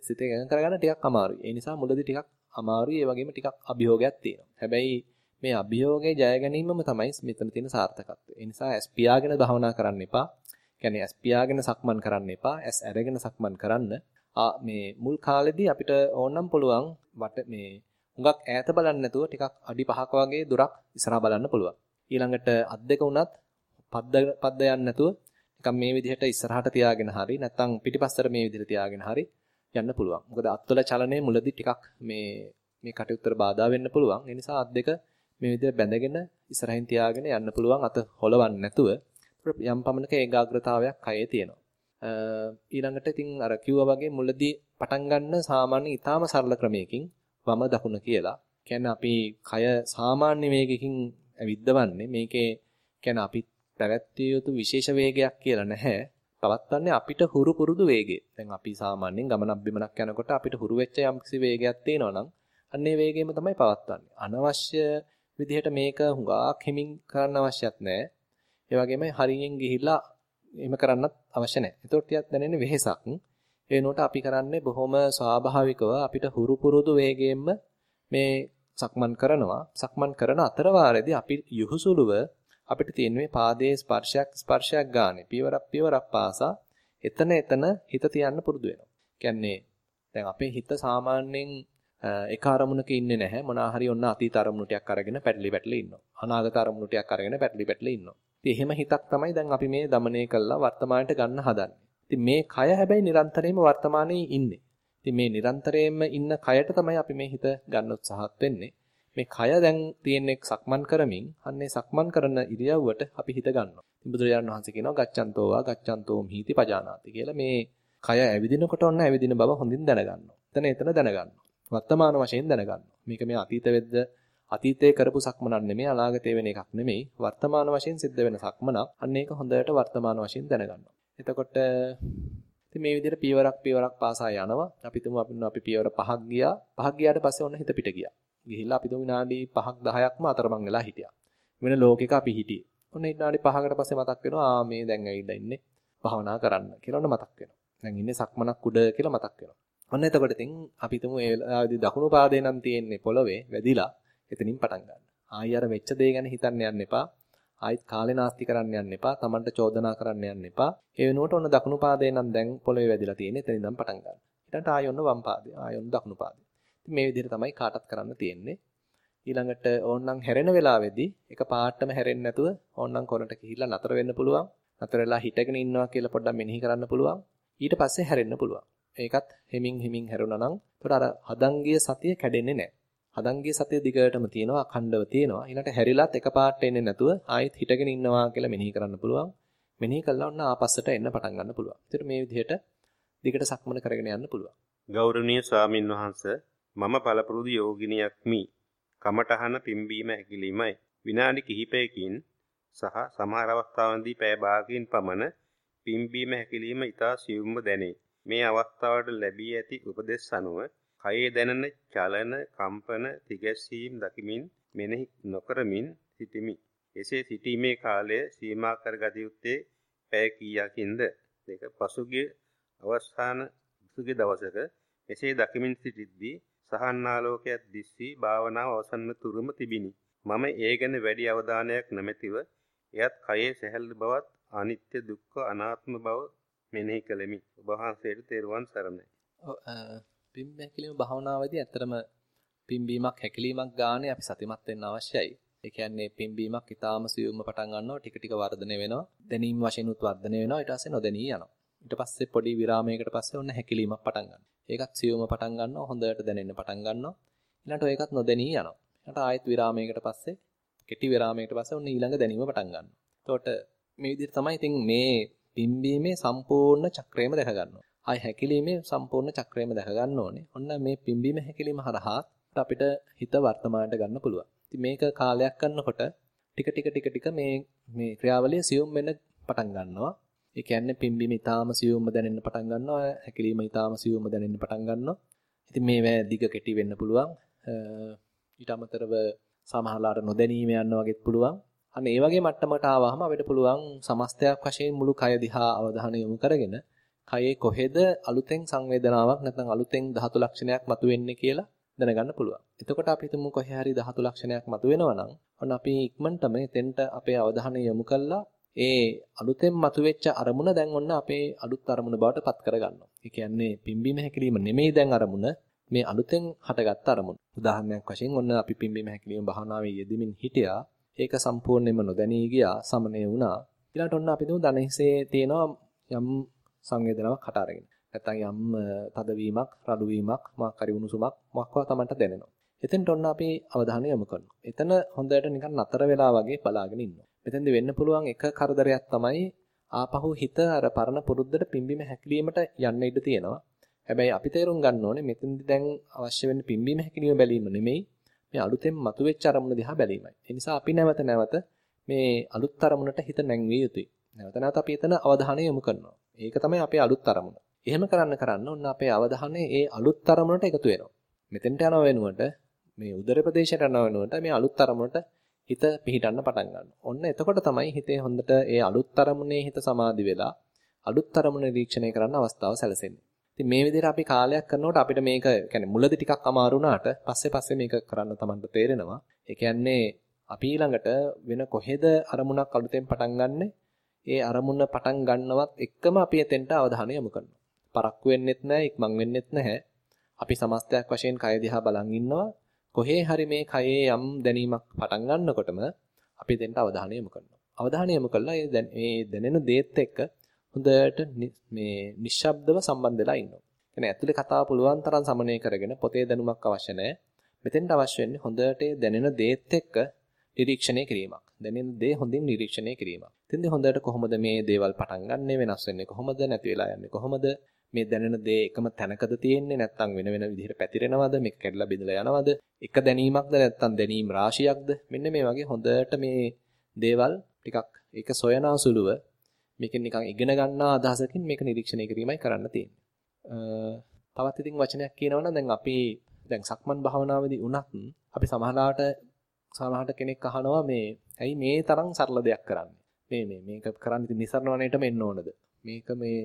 සිත එකඟ කරගන්න ටිකක් අමාරුයි. ඒ නිසා මුලදී ටිකක් අමාරුයි. ඒ වගේම ටිකක් අභියෝගයක් තියෙනවා. හැබැයි මේ අභියෝගේ ජය ගැනීමම තමයි මෙතන තියෙන සාර්ථකත්වය. ඒ නිසා ඇස් පියාගෙන භවනා කරන්න එපා. කියන්නේ ඇස් පියාගෙන සක්මන් කරන්න එපා. ඇස් අරගෙන සක්මන් කරන්න. මේ මුල් කාලෙදී අපිට ඕනනම් පුළුවන් වට මේ හුඟක් ඈත බලන්න නැතුව ටිකක් අඩි 5ක වගේ දුරක් ඉස්සරහා බලන්න පුළුවන්. ඊළඟට අත් දෙක උනත් පද්ද පද්ද යන්න නැතුව නිකන් මේ විදිහට ඉස්සරහට තියාගෙන හරි නැත්නම් පිටිපස්සට මේ විදිහට තියාගෙන හරි යන්න පුළුවන්. මොකද අත්වල චලනයේ මුලදී ටිකක් මේ මේ කටයුත්තට බාධා වෙන්න පුළුවන්. ඒ නිසා අත් දෙක මේ විදිහට බැඳගෙන ඉස්සරහින් තියාගෙන යන්න පුළුවන් අත හොලවන්නේ නැතුව. යම් පමණක ඒකාග්‍රතාවයක් කයේ තියෙනවා. ඊළඟට ඉතින් අර කිව්වා වගේ මුලදී පටන් ගන්න සාමාන්‍ය ඊටාම සරල ක්‍රමයකින් වම දකුණ කියලා. කියන්නේ අපි කය සාමාන්‍ය වේගකින් ඇවිද්දවන්නේ. මේකේ කියන්නේ අපි පැවැත්විය යුතු විශේෂ වේගයක් කියලා නැහැ. පවත්වන්නේ අපිට හුරු පුරුදු වේගය. දැන් අපි සාමාන්‍යයෙන් ගමනක් බිමනක් යනකොට අපිට හුරු වෙච්ච යම්කිසි වේගයක් තියෙනවා නම් අන්නේ වේගයෙම තමයි පවත්වන්නේ. අනවශ්‍ය විදිහට මේක හුඟක් හිමින් කරන්න අවශ්‍යත් නැහැ. ඒ වගේම හරියෙන් ගිහිල්ලා එහෙම කරන්නත් අවශ්‍ය නැහැ. ඒතකොට ටිකක් දැනෙන්නේ වෙහෙසක්. ඒ නෝට අපි කරන්නේ බොහොම ස්වාභාවිකව අපිට හුරු පුරුදු වේගයෙන්ම මේ සක්මන් කරනවා. සක්මන් කරන අතර වාරෙදී අපි යහුසුලුව අපිට තියෙන මේ පාදයේ ස්පර්ශයක් ස්පර්ශයක් ගානේ පියවරක් පියවරක් පාසා එතන එතන හිත තියන්න පුරුදු වෙනවා. කියන්නේ දැන් අපේ හිත සාමාන්‍යයෙන් එක අරමුණක ඉන්නේ නැහැ මොනවා හරි ඔන්න අතීත අරමුණු ටිකක් අරගෙන පැටලි පැටලි ඉන්නවා. අනාගත අරමුණු ටිකක් අරගෙන පැටලි පැටලි ඉන්නවා. ඉතින් එහෙම හිතක් තමයි දැන් අපි මේ দমনය කළා වර්තමානයට ගන්න හදන්නේ. ඉතින් මේ කය හැබැයි නිරන්තරයෙන්ම වර්තමානයේ ඉන්නේ. ඉතින් මේ නිරන්තරයෙන්ම ඉන්න කයට තමයි අපි මේ හිත ගන්න උත්සාහත් වෙන්නේ. මේ කය දැන් තියෙන්නේ සක්මන් කරමින් අන්නේ සක්මන් කරන ඉරියව්වට අපි හිත ගන්නවා. ඉතින් බුදුරජාණන් වහන්සේ කියනවා ගච්ඡන්තෝවා ගච්ඡන්තෝම් හීති පජානාති කියලා මේ කය ඇවිදිනකොට ඔන්න ඇවිදින බව හොඳින් දැනගන්නවා. එතන එතන දැනගන්නවා. වර්තමාන වශයෙන් දැනගන්නවා. මේක මේ අතීත වෙද්ද අතීතයේ කරපු සක්මනක් නෙමෙයි අනාගතයේ වෙන එකක් නෙමෙයි වර්තමාන වශයෙන් සිද්ධ වෙන සක්මනක්. අන්න ඒක හොඳට වර්තමාන වශයෙන් දැනගන්නවා. එතකොට ඉතින් මේ විදිහට පියවරක් පියවරක් පාසා යනවා. අපි තුමු අපි අපි පියවර පහක් ගියා. පහක් ගියාට පස්සේ ඔන්න හිත පිට ගියා. ගිහිල්ලා අපි තුමු විනාඩි 5ක් 10ක්ම අතරමං වෙලා හිටියා. වෙන ලෝකෙක අපි හිටියේ. ඔන්න විනාඩි 5කට පස්සේ මතක් වෙනවා ආ මේ දැන් ඇවිල්ලා ඉන්නේ භාවනා කරන්න කියලා ඔන්න මතක් වෙනවා. දැන් ඉන්නේ සක්මනක් උඩ කියලා මතක් වෙනවා. ඔන්න එතකොට ඉතින් අපි තුමු ඒ වෙලාවේදී දකුණු පාදේ නම් තියෙන්නේ පොළවේ වැදිලා එතනින් පටන් ගන්න. ආයි අර වෙච්ච දේ ගැන හිතන්න යන්න එපා. ආයිත් කාලේ නාස්ති කරන්න යන්න එපා. Tamanට චෝදනා කරන්න යන්න එපා. ඒ වෙනුවට ඔන්න දකුණු පාදේ නම් දැන් පොළවේ වැදිලා තියෙන්නේ. එතනින් නම් පටන් ගන්න. ඊට ආයි ඔන්න වම් පාදේ. ආයි ඔන්න දකුණු පාදේ. ඉතින් මේ විදිහට තමයි කාටත් කරන්න තියෙන්නේ. ඊළඟට ඕන්නම් හැරෙන වෙලාවේදී එක පාටම හැරෙන්නේ නැතුව ඕන්නම් කොනට ගිහිල්ලා නතර වෙන්න පුළුවන්. නතර වෙලා හිටගෙන ඉන්නවා කියලා පොඩ්ඩක් මෙනෙහි කරන්න පුළුවන්. ඊට පස්සේ හැරෙන්න පුළුවන්. ඒකත් හිමින් හිමින් හැරුණා නම් එතකොට අර හදංගිය සතිය කැඩෙන්නේ නැහැ. හදංගිය සතිය දිගටම තියෙනවා අඛණ්ඩව තියෙනවා. ඊළඟට හැරිලත් එකපාරට එන්නේ නැතුව ආයෙත් හිටගෙන ඉන්නවා කියලා මෙනෙහි කරන්න පුළුවන්. මෙනෙහි කළා වුණා ආපස්සට එන්න පටන් ගන්න පුළුවන්. ඒතර මේ විදිහට දිගට සක්මන කරගෙන යන්න පුළුවන්. ගෞරවනීය ස්වාමින් වහන්සේ මම පළපුරුදු යෝගිනියක් මි. කමඨහන පිම්බීම හැකිලීමයි. විනාඩි කිහිපයකින් සහ සමහර අවස්ථාවන්දී පැය භාගයෙන් පමණ පිම්බීම හැකිලිම ඉතා සියුම්ව දැනේ. මේ අවස්ථාවට ලැබී ඇති උපදෙස් අනුව කයේ දැනෙන චලන, කම්පන, තිගැස්සීම් දකිමින් මෙනෙහි නොකරමින් සිටිමි. එසේ සිටීමේ කාලය සීමා කරගත යුත්තේ පැය කීයකින්ද? දෙක පසුගිය අවසාන පසුගිය දවසක එසේ දකිමින් සිටිද්දී සහන්නාලෝකයක් දිස්සී භාවනාව අවසන් තුරුම තිබිනි. මම ඒ ගැන වැඩි අවධානයක් නැමැතිව එයත් කයේ සැහැල්ලු බවත් අනිත්‍ය දුක්ඛ අනාත්ම බව මෙනෙහි කළෙමි. ඔබ වහන්සේට තෙරුවන් සරණයි. පිම්බ හැකිලිම භාවනාවේදී ඇත්තටම පිම්බීමක් හැකිලීමක් ගානේ අපි සතිමත් වෙන්න අවශ්‍යයි. ඒ කියන්නේ පිම්බීමක් ඊටාම සියුම්ව පටන් ගන්නවා ටික ටික වර්ධනය වෙනවා. දැනීම වශයෙන් උත් වර්ධනය වෙනවා. ඊට පස්සේ නොදැනී යනවා. ඊට පස්සේ පොඩි විරාමයකට පස්සේ ඔන්න හැකිලීමක් පටන් ගන්නවා. ඒකත් සියුම්ව පටන් ගන්නවා. හොඳට දැනෙන්න පටන් ගන්නවා. ඊළඟට ඒකත් නොදැනී යනවා. ඊට ආයෙත් විරාමයකට පස්සේ කෙටි විරාමයකට පස්සේ ඔන්න ඊළඟ දැනීම පටන් ගන්නවා. එතකොට මේ විදිහට තමයි ඉතින් මේ පිම්බීමේ සම්පූර්ණ චක්‍රයම දැක ගන්නවා. ආයි හැකිලීමේ සම්පූර්ණ චක්‍රයම දැක ගන්න ඕනේ. ඔන්න මේ පිම්බීම හැකිලීම හරහා අපිට හිත වර්තමානට ගන්න පුළුවන්. ඉතින් මේක කාලයක් කරනකොට ටික ටික ටික ටික මේ මේ ක්‍රියාවලිය සියුම් වෙන්න පටන් ගන්නවා. ඒ කියන්නේ පිම්බීම ඊටාම සියුම්ම දැනෙන්න පටන් ගන්නවා. හැකිලීම ඊටාම සියුම්ම දැනෙන්න පටන් ගන්නවා. ඉතින් මේ දිග කෙටි වෙන්න පුළුවන්. ඊට අමතරව සමහරලාට නොදැනීම යනවා වගේත් පුළුවන්. අන්න ඒ වගේ මට්ටමකට ආවහම අපිට පුළුවන් සමස්තයක් වශයෙන් මුළු කය දිහා අවධානය යොමු කරගෙන කයේ කොහෙද අලුතෙන් සංවේදනාවක් නැත්නම් අලුතෙන් ධාතු ලක්ෂණයක් මතුවෙන්නේ කියලා දැනගන්න පුළුවන්. එතකොට අපි හිතමු කොහේ හරි ධාතු ලක්ෂණයක් මතුවෙනවා නම් ඔන්න අපි ඉක්මනටම එතෙන්ට අපේ අවධානය යොමු කළා ඒ අලුතෙන් මතුවෙච්ච අරමුණ දැන් ඔන්න අපේ අලුත් අරමුණ බවට පත් කරගන්නවා. ඒ කියන්නේ පිම්බීම හැකිලිම නෙමෙයි දැන් අරමුණ මේ අලුතෙන් හටගත්ත අරමුණ. උදාහරණයක් වශයෙන් ඔන්න අපි පිම්බීම හැකිලිම භාවනාවේ යෙදෙමින් හිටියා. ඒක සම්පූර්ණයෙන්ම නොදැනී ගියා, සමනය වුණා. ඊළඟට ඔන්න අපි දුමු දණහිසේ තියෙනවා යම් සංවේදනාවක් හට අරගෙන. නැත්නම් යම් තදවීමක්, රළු වීමක්, මොකක් හරි උණුසුමක් මොකක්වා Tamanට දැනෙනවා. එතෙන්ට ඔන්න අපි අවධානය යොමු කරනවා. එතන හොඳට නිකන් නතර වෙලා වගේ බලාගෙන ඉන්නවා. මෙතෙන්ද වෙන්න පුළුවන් එක කරදරයක් තමයි ආපහු හිත අර පරණ පුරුද්දට පිම්බීම හැකිලීමට යන්න ඉඩ තියෙනවා. හැබැයි අපි තේරුම් ගන්න ඕනේ මෙතෙන්දි දැන් අවශ්‍ය වෙන්නේ පිම්බීම හැකිලිම බැලීම නෙමෙයි මේ අලුතෙන් මතුවෙච්ච අරමුණ දිහා බැලීමයි. ඒ නිසා අපි නැවත නැවත මේ අලුත් අරමුණට හිත නැංවිය යුතුයි. නැවත නැවත අපි එතන අවධානය යොමු කරනවා. ඒක තමයි අපේ අලුත් අරමුණ. එහෙම කරන්න කරන්න ඔන්න අපේ අවධානය ඒ අලුත් අරමුණට එකතු වෙනවා. මෙතෙන්ට යනව වෙනුවට මේ උදර ප්‍රදේශයට යනව වෙනුවට මේ අලුත් අරමුණට හිත පිහිටන්න පටන් ගන්නවා. ඔන්න එතකොට තමයි හිතේ හොඳට ඒ අලුත් අරමුණේ හිත සමාධි වෙලා අලුත් අරමුණ නිරීක්ෂණය කරන්න අවස්ථාව සැලසෙන්නේ. ඉතින් මේ විදිහට අපි කාලයක් කරනකොට අපිට මේක කියන්නේ මුලදී ටිකක් අමාරු වුණාට පස්සේ පස්සේ මේක කරන්න Tamanට තේරෙනවා. ඒ කියන්නේ අපි ඊළඟට වෙන කොහෙද අරමුණක් අලුතෙන් පටන් ගන්නෙ? ඒ අරමුණ පටන් ගන්නවත් එක්කම අපි එතෙන්ට අවධානය යොමු කරනවා. පරක්කු වෙන්නෙත් නැහැ, ඉක්මන් වෙන්නෙත් නැහැ. අපි සමස්තයක් වශයෙන් කය දිහා බලන් ඉන්නවා. කොහේ හරි මේ කයේ යම් දැනීමක් පටන් ගන්නකොටම අපි එතෙන්ට අවධානය යොමු කරනවා. අවධානය යොමු කළා මේ දැනෙන දේත් එක්ක හොඳට මේ නිශ්ශබ්දව සම්බන්ධ වෙලා ඉන්නවා. කියන්නේ ඇතුලේ කතාව පුළුවන් තරම් සමනය කරගෙන පොතේ දැනුමක් අවශ්‍ය නැහැ. මෙතෙන්ට අවශ්‍ය වෙන්නේ හොඳට දැනෙන දේත් එක්ක නිරීක්ෂණය කිරීමක්. දැනෙන දේ හොඳින් නිරීක්ෂණය කිරීමක්. ඉතින්දී හොඳට කොහොමද මේ දේවල් පටන් ගන්නෙ වෙනස් වෙන්නේ කොහොමද නැති වෙලා යන්නේ කොහොමද මේ දැනෙන දේ එකම තැනකද තියෙන්නේ නැත්නම් වෙන වෙන විදිහට පැතිරෙනවද මේක කැඩලා බෙදලා යනවද එක දැනීමක්ද නැත්නම් දැනීම් රාශියක්ද මෙන්න මේ වගේ හොඳට මේ දේවල් ටිකක් ඒක සොයනාසුලුව මේකෙන් නිකන් ඉගෙන ගන්නා අදහසකින් මේක නිරීක්ෂණය කිරීමයි කරන්න තියෙන්නේ. තවත් ඉතින් වචනයක් කියනවනම් දැන් අපි දැන් සක්මන් භාවනාවේදී උනත් අපි සමහරලාට සමහරට කෙනෙක් අහනවා මේ ඇයි මේ තරම් සරල දෙයක් කරන්නේ? මේ මේ මේක කරන්න ඉතින් නිසරණ වනයේටම එන්න ඕනද? මේක මේ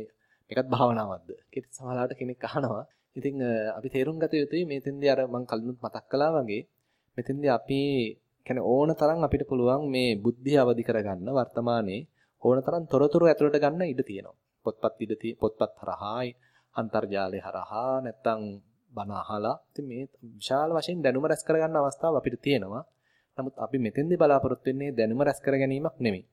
මේකත් භාවනාවක්ද? කියලා සමහරලාට කෙනෙක් අහනවා. ඉතින් අපි තේරුම් ගත යුතුයි මෙතෙන්දී අර මම කලිනුත් මතක් කළා වගේ මෙතෙන්දී අපි කියන්නේ ඕන තරම් අපිට පුළුවන් මේ බුද්ධිය අවදි කරගන්න වර්තමානයේ ඕනතරම් තොරතුරු ඇතුළට ගන්න ඉඩ තියෙනවා. පොත්පත් ඉඩ පොත්පත් හරහායි අන්තර්ජාලය හරහා නැත්තම් බණ අහලා ඉතින් මේ විශාල වශයෙන් දැනුම රැස් කරගන්න අවස්ථාව අපිට තියෙනවා. නමුත් අපි මෙතෙන්දී බලාපොරොත්තු වෙන්නේ දැනුම රැස් කර ගැනීමක් නෙමෙයි.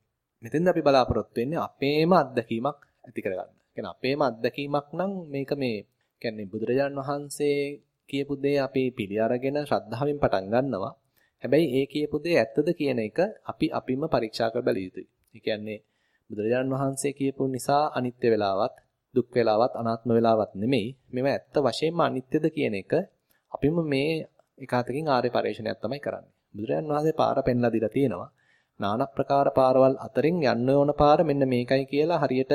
මෙතෙන්දී අපි බලාපොරොත්තු වෙන්නේ අපේම අත්දැකීමක් ඇති කරගන්න. කියන්නේ අපේම අත්දැකීමක් නම් මේක මේ කියන්නේ බුදුරජාණන් වහන්සේ කියපු දේ අපි පිළි අරගෙන ශ්‍රද්ධාවෙන් පටන් ගන්නවා. හැබැයි ඒ කියපු දේ ඇත්තද කියන එක අපි අපිම පරීක්ෂා කර බැලිය යුතුයි. ඒ කියන්නේ බුදුරජාණන් වහන්සේ කියපු නිසා අනිත්‍ය වෙලාවත් දුක් වෙලාවත් අනාත්ම වෙලාවත් නෙමෙයි මේවා ඇත්ත වශයෙන්ම අනිත්‍යද කියන එක අපිම මේ එකාතකින් ආර්ය පරිශ්‍රණයක් තමයි කරන්නේ බුදුරජාණන් වහන්සේ පාර පෙන්ලා දීලා තියෙනවා নানা ප්‍රකාර පාරවල් අතරින් යන්න ඕන පාර මෙන්න මේකයි කියලා හරියට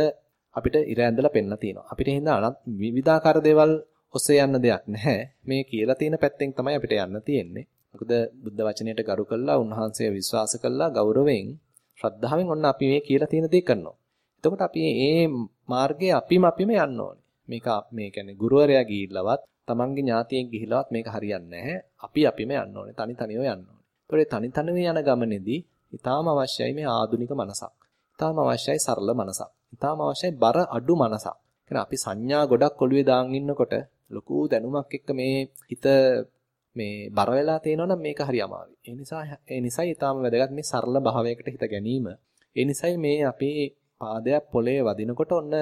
අපිට ඉර ඇඳලා පෙන්නලා තියෙනවා. අපිට හින්දා අනත් විවිධාකාර දේවල් ඔස්සේ යන්න දෙයක් නැහැ. මේ කියලා තියෙන පැත්තෙන් තමයි අපිට යන්න තියෙන්නේ. මොකද බුද්ධ වචනයට ගරු කළා, උන්වහන්සේ විශ්වාස කළා, ගෞරවයෙන්, ශ්‍රද්ධාවෙන් ඔන්න අපි මේ කියලා තියෙන දේ කරනවා. එතකොට අපි මේ මාර්ගයේ අපිම අපිම යන්න ඕනේ. මේක මේ කියන්නේ ගුරුවරයා ගිහිල්ලවත්, තමන්ගේ ඥාතියෙක් ගිහිල්ලවත් මේක හරියන්නේ නැහැ. අපි අපිම යන්න ඕනේ. තනි තනිව යන්න ඕනේ. ඒතකොට තනි තනිව යන ගමනේදී ඊටාම අවශ්‍යයි මේ ආධුනික මනසක්. ඊටාම අවශ්‍යයි සරල මනසක්. ඊටාම අවශ්‍යයි බර අඩු මනසක්. කියන්නේ අපි සංඥා ගොඩක් ඔළුවේ දාන් ඉන්නකොට ලොකු දැනුමක් එක්ක මේ හිත මේ බර වෙලා තේනවනම් මේක හරි අමාරුයි. ඒ නිසා ඒ නිසයි ඊටාම වැදගත් මේ සරල භාවයකට හිත ගැනීම. ඒ නිසයි මේ අපේ පාදයක් පොළේ වදිනකොට ඔන්න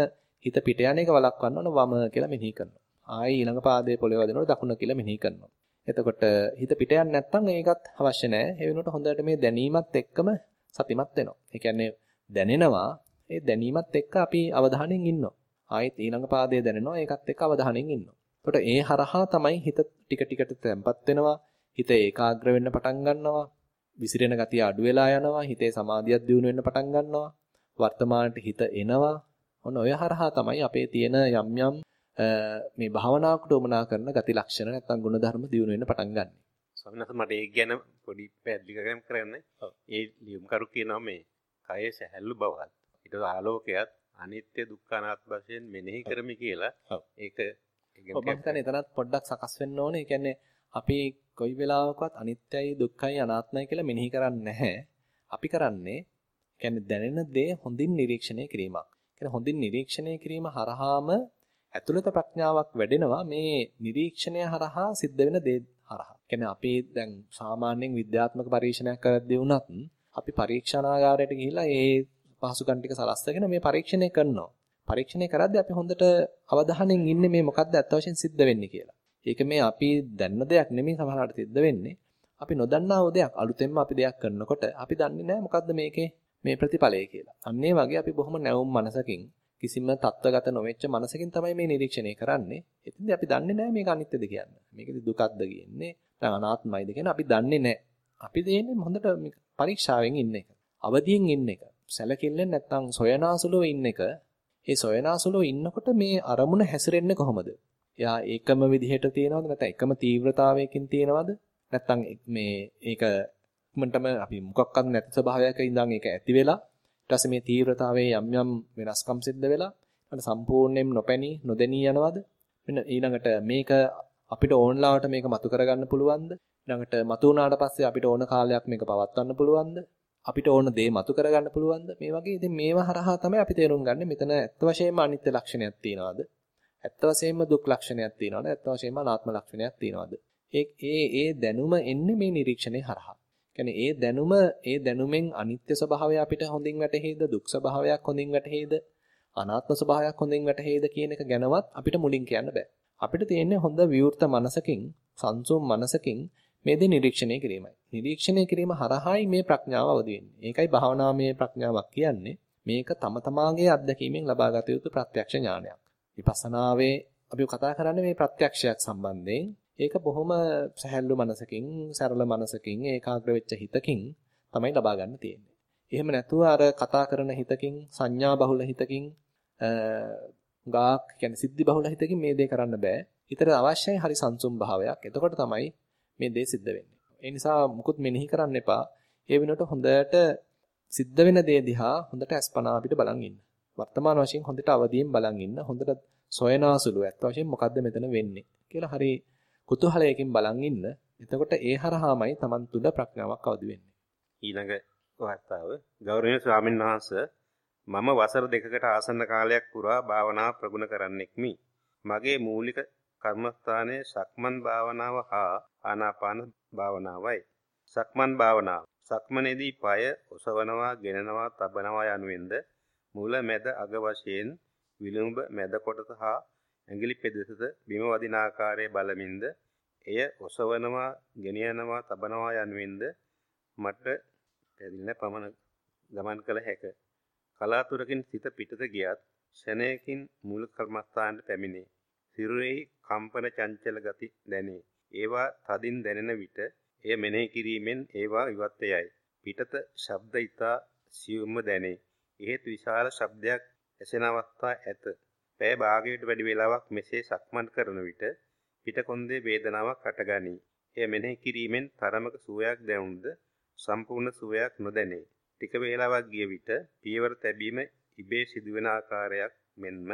හිත පිට යන එක වළක්වන්න ඕන වම කියලා මෙනෙහි කරනවා. ආයි ඊළඟ පාදයේ පොළේ වදිනකොට දකුණ කියලා මෙනෙහි කරනවා. එතකොට හිත පිට යන්නේ නැත්නම් ඒකත් අවශ්‍ය නැහැ. ඒ වෙනුවට හොඳට මේ දැනීමත් එක්කම සතිමත් වෙනවා. ඒ කියන්නේ දැනෙනවා. ඒ දැනීමත් එක්ක අපි අවධානයෙන් ඉන්නවා. ආයෙත් ඊළඟ පාදයේ දැනෙනවා. ඒකත් එක්ක අවධානයෙන් ඉන්නවා. එතකොට ඒ හරහා තමයි හිත ටික ටිකට තැම්පත් වෙනවා. හිත ඒකාග්‍ර වෙන්න පටන් ගන්නවා. විසිරෙන ගතිය අඩු වෙලා යනවා. හිතේ සමාධියක් දියුණු වෙන්න පටන් ගන්නවා. වර්තමානට හිත එනවා. ඔන්න ඔය හරහා තමයි අපේ තියෙන යම් යම් මේ භාවනාවකට උමනා කරන ගති ලක්ෂණ නැත්නම් ගුණධර්ම දියුණු වෙන්න පටන් ගන්න. ස්වාමීන් වහන්සේ මට ඒක ගැන පොඩි පැහැදිලි කරන්න. ඒ ලියුම් කරු කියනවා මේ කයේ සැහැල්ලු බවත් ඊට ආලෝකයක් අනිත්‍ය දුක්ඛ අනාත්ම වශයෙන් මෙනෙහි කරමි කියලා. ඒක ඔබ හිතන්නේ එතනත් පොඩ්ඩක් සකස් වෙන්න ඕනේ. ඒ කියන්නේ අපි කොයි වෙලාවකවත් අනිත්‍යයි දුක්ඛයි අනාත්මයි කියලා මෙනෙහි කරන්නේ නැහැ. අපි කරන්නේ කියන්නේ දැනෙන දේ හොඳින් නිරීක්ෂණය කිරීමක්. කියන්නේ හොඳින් නිරීක්ෂණය කිරීම හරහාම ඇතුළත ප්‍රඥාවක් වැඩෙනවා මේ නිරීක්ෂණය හරහා සිද්ධ වෙන දේ හරහා. කියන්නේ අපි දැන් සාමාන්‍යයෙන් විද්‍යාත්මක පරීක්ෂණයක් කරද්දී වුණත් අපි පරීක්ෂණාගාරයට ගිහිල්ලා ඒ පහසුකම් ටික සලස්සගෙන මේ පරීක්ෂණය කරනවා. පරීක්ෂණය කරද්දී අපි හොඳට අවධානයෙන් ඉන්නේ මේ මොකද්ද අත්ත වශයෙන් සිද්ධ වෙන්නේ කියලා. ඒක මේ අපි දන්න දෙයක් නෙමෙයි සමහරවිට සිද්ධ වෙන්නේ. අපි නොදන්නා වූ දෙයක් අලුතෙන්ම අපි දෙයක් කරනකොට අපි දන්නේ නැහැ මොකද්ද මේකේ මේ ප්‍රතිඵලය කියලා. අන්න වගේ අපි බොහොම නැවුම් මනසකින් කිසිම தත්වගත නොවෙච්ච මනසකින් තමයි මේ නිරීක්ෂණය කරන්නේ. එතෙන්දී අපි දන්නේ නැහැ මේක අනිත්‍යද කියන්නේ. මේකද දුකක්ද කියන්නේ. නැත්නම් අනාත්මයිද කියන්නේ අපි දන්නේ නැහැ. අපි දෙන්නේ හොඳට පරීක්ෂාවෙන් ඉන්න එක. අවදියෙන් ඉන්න එක. සැලකිල්ලෙන් නැත්නම් සොයනාසුලව ඉන්න එක. ඒ සොයනාසුලව ඉන්නකොට මේ අරමුණ හැසිරෙන්නේ කොහොමද? එයා ඒකම විදිහට තියෙනවද නැත්නම් එකම තීව්‍රතාවයකින් තියෙනවද? නැත්නම් මේ ඒක ඉක්මනටම අපි මොකක්වත් නැති ස්වභාවයක ඉඳන් ඒක ඇති වෙලා ඊට පස්සේ මේ තීව්‍රතාවයේ යම් යම් වෙනස්කම් සිද්ධ වෙලා ඊට සම්පූර්ණයෙන් නොපැනී නොදෙනී යනවද මෙන්න ඊළඟට මේක අපිට ඕන ලාවට මේක මතු කරගන්න පුළුවන්ද ඊළඟට මතු වුණාට පස්සේ අපිට ඕන කාලයක් මේක පවත්වන්න පුළුවන්ද අපිට ඕන දේ මතු කරගන්න පුළුවන්ද? මේ වගේ ඉතින් මේව හරහා තමයි අපි තේරුම් ගන්න. මෙතන ඇත්ත වශයෙන්ම අනිත්‍ය ලක්ෂණයක් තියනවාද? ඇත්ත වශයෙන්ම දුක් ලක්ෂණයක් තියනවාද? ඇත්ත වශයෙන්ම අනාත්ම ලක්ෂණයක් තියනවාද? ඒ ඒ ඒ දැනුම එන්නේ මේ නිරීක්ෂණේ හරහා. කියන්නේ ඒ දැනුම ඒ දැනුමෙන් අනිත්‍ය ස්වභාවය අපිට හොඳින් වැටහෙයිද? දුක් ස්වභාවයක් හොඳින් වැටහෙයිද? අනාත්ම ස්වභාවයක් හොඳින් වැටහෙයිද කියන එක ගැනවත් අපිට මුලින් කියන්න බෑ. අපිට තියෙන්නේ හොඳ විවෘත මනසකින් සංසුම් මනසකින් මේ දේ නිරීක්ෂණය කිරීමයි. නිරීක්ෂණය කිරීම හරහායි මේ ප්‍රඥාව අවදි වෙන්නේ. ඒකයි භාවනාමය ප්‍රඥාවක් කියන්නේ. මේක තම තමාගේ අත්දැකීමෙන් ලබාගත යුතු ප්‍රත්‍යක්ෂ ඥානයක්. විපස්සනාවේ අපි කතා කරන්නේ මේ ප්‍රත්‍යක්ෂයක් සම්බන්ධයෙන් ඒක බොහොම සැහැල්ලු මනසකින්, සරල මනසකින්, ඒකාග්‍ර වෙච්ච හිතකින් තමයි ලබා ගන්න තියෙන්නේ. එහෙම නැතුව අර කතා කරන හිතකින්, සංඥා බහුල හිතකින්, ගාක් කියන්නේ සිද්ධි බහුල හිතකින් මේ දේ කරන්න බෑ. හිතට අවශ්‍යයි හරි සංසුම් භාවයක්. එතකොට තමයි මේ දේ සිද්ධ වෙන්නේ. ඒ නිසා මුකුත් මෙනෙහි කරන්න එපා. ඒ වෙනකොට හොඳට සිද්ධ වෙන දේ දිහා හොඳට අස්පනා අපිට බලන් ඉන්න. වර්තමාන වශයෙන් හොඳට අවදියෙන් බලන් ඉන්න. හොඳට සොයනාසුළු ඇත්ත වශයෙන් මොකද්ද මෙතන වෙන්නේ කියලා හරි කුතුහලයකින් බලන් ඉන්න. එතකොට ඒ හරහාමයි Taman තුල ප්‍රඥාවක් අවදි වෙන්නේ. ඊළඟ වාර්තාව ගෞරවනීය ස්වාමීන් වහන්සේ මම වසර දෙකකට ආසන්න කාලයක් පුරා භාවනා ප්‍රගුණ කරන්නෙක්මි. මගේ මූලික කර්මස්ථානයේ සක්මන් භාවනාව හා ආනාපාන භාවනාවයි. සක්මන් භාවනාව. සක්මනේදී পায় ඔසවනවා, ගෙනනවා, තබනවා යනුවෙන්ද මුල මැද අග වශයෙන් විලුඹ මැද කොටස හා ඇඟිලි පෙදෙසද බිම වදින ආකාරයේ බලමින්ද එය ඔසවනවා, ගෙනියනවා, තබනවා යනුවෙන්ද මට පැදිලෙන පමණ ගමන් කළ හැක. කලාතුරකින් සිත පිටත ගියත් ෂණයකින් මූල කර්මස්ථානට පැමිණේ. සිරුරෙහි කම්පන චංචල ගති දැනේ. ඒවා තදින් දැනෙන විට එය මෙනෙහි කිරීමෙන් ඒවා ඉවත් යයි. පිටත ශබ්ද ඊතා සියුම්ව දැනේ. එහෙත් විශාල ශබ්දයක් ඇසෙන අවස්ථා ඇත. පැය භාගයකට වැඩි වේලාවක් මෙසේ සක්මන් කරන විට පිටකොන්දේ වේදනාවක් හටගනී. එය මෙනෙහි කිරීමෙන් තරමක සුවයක් දැනුණද සම්පූර්ණ සුවයක් නොදැනේ. ටික වේලාවක් ගිය විට පියවර තැබීම ඉබේ සිදුවෙන ආකාරයක් මෙන්ම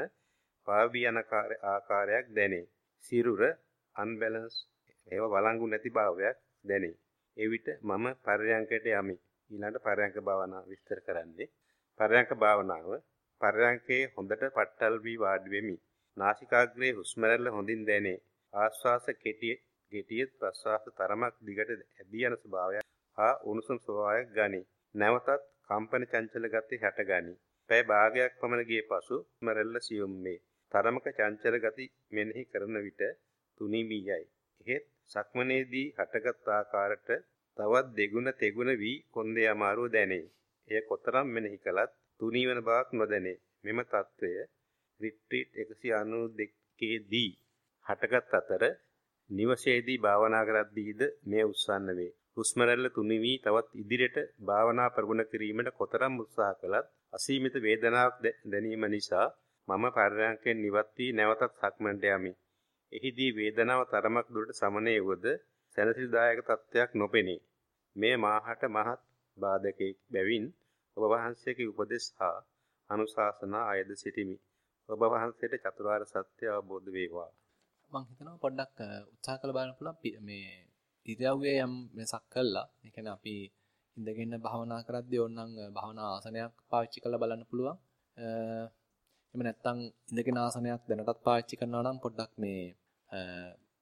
පාවී යන ආකාරයක් දැනේ. සිරුර අන්බැලන්ස් ඒව වළංගු නැති භාවයක් දැනේ. එවිට මම පරයන්කයට යමි. ඊළඟට පරයන්ක භාවනාව විස්තර කරන්නේ. පරයන්ක භාවනාව පරයන්කේ හොඳට පට්ටල් වී වාඩි වෙමි. නාසිකාග්‍රයේ හුස්ම හොඳින් දැනේ. ආශ්වාස කෙටි ගෙටියෙත් ප්‍රශ්වාස තරමක් දිගට ඇදී යන ස්වභාවයක් හා උණුසුම් ස්වභාවයක් ගනී. නැවතත් කම්පන චංචල ගති හැටගනී. පැය භාගයක් පමණ ගිය පසු මරෙල්ල සියුම් වේ. තරමක චංචල ගති මෙනෙහි කරන විට තුනී වී යයි. එහෙත් සක්මනේදී හටගත් ආකාරයට තවත් දෙගුණ තෙගුණ වී කොන්දේ අමාරුව දැනේ. එය කොතරම් මෙනෙහි කළත් තුනීවන බවක් නොදැනේ. මෙම తত্ত্বය රිට්‍රීට් 192 දී හටගත් අතර නිවසේදී භාවනා කරද්දීද මේ උස්සන්න වේ. හුස්ම රැල්ල තුනි වී තවත් ඉදිරියට භාවනා ප්‍රගුණ කිරීමට කොතරම් උත්සාහ කළත් අසීමිත වේදනාවක් දැනීම නිසා මම පරයන්කෙන් ඉවත් වී නැවතත් සක්මන්ට යමි. එහිදී වේදනාව තරමක් දුරට සමනය වුවද සැනසෙලිදායක තත්ත්වයක් නොපෙනේ. මේ මාහට මහත් බාධකයක් බැවින් ඔබ වහන්සේගේ උපදෙස් හා අනුශාසනා අයද සිටිමි. ඔබ වහන්සේට චතුරාර්ය සත්‍ය අවබෝධ වේවා. මම හිතනවා පොඩ්ඩක් උත්සාහ කළ බලන්න පුළුවන් මේ ඉරියව්වේ යම් වෙනසක් කළා. ඒ කියන්නේ අපි ඉඳගෙන භාවනා කරද්දී ඕනනම් භාවනා ආසනයක් පාවිච්චි කරලා බලන්න පුළුවන්. එහෙම නැත්නම් ඉඳගෙන ආසනයක් දැනටත් පාවිච්චි කරනවා නම් පොඩ්ඩක් මේ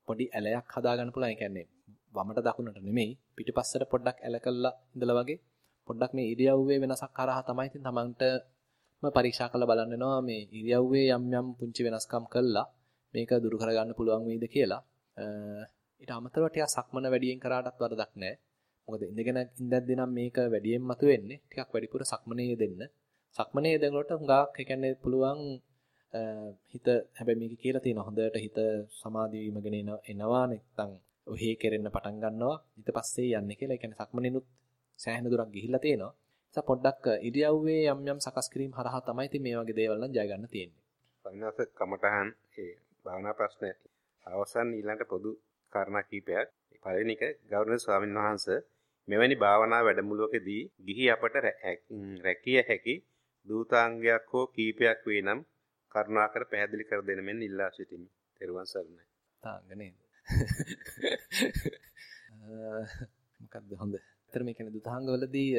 පොඩි ඇලයක් හදා ගන්න පුළුවන්. ඒ කියන්නේ වමට දකුණට නෙමෙයි පිටිපස්සට පොඩ්ඩක් ඇල කළා ඉඳලා වගේ පොඩ්ඩක් මේ ඉරියව්වේ වෙනසක් කරා තමයි ඉතින් තමන්ටම පරීක්ෂා කරලා බලන්න වෙනවා මේ ඉරියව්වේ යම් යම් පුංචි වෙනස්කම් කළා මේක දුරු කරගන්න පුළුවන් වෙයිද කියලා. ඊට අමතරව ටිකක් සක්මන වැඩියෙන් කරාටත් වරදක් නැහැ. මොකද ඉඳගෙන ඉඳද්දී නම් මේක වැඩියෙන් මතුවෙන්නේ. ටිකක් වැඩිපුර සක්මනේ දෙන්න. සක්මනේ දෙනකොට හුඟක් ඒ කියන්නේ පුළුවන් හිත හැබැයි මේක කියලා තියෙන හොඳට හිත සමාධි වීමගෙන එනවා නැත්නම් ඔහේ කෙරෙන්න පටන් ගන්නවා ඊට පස්සේ යන්නේ කියලා. ඒ කියන්නේ සක්මනේනුත් සෑහෙන දුරක් ගිහිල්ලා තියෙනවා. නිසා පොඩ්ඩක් ඉරියව්වේ යම් යම් සකස් කිරීම හරහා තමයි ඉතින් මේ වගේ දේවල් නම් ජය ගන්න තියෙන්නේ. පරිණාස කමටහන් ඒ භාවනා ප්‍රශ්න අවසන් ඊළඟ පොදු කාරණා කීපයක්. පළවෙනි එක ගෞරවනීය ස්වාමීන් වහන්සේ මෙවැනි භාවනා වැඩමුළුවකදී ගිහි අපට රැකිය හැකි දූතාංගයක් හෝ කීපයක් වේ නම් කරුණාකර පැහැදිලි කර දෙන මෙන් ඉල්ලා සිටිමි. ත්වන් සරණයි. තාංග නේද? මොකක්ද හොඳ. ඇත්තට මේ කියන්නේ දුතාංගවලදී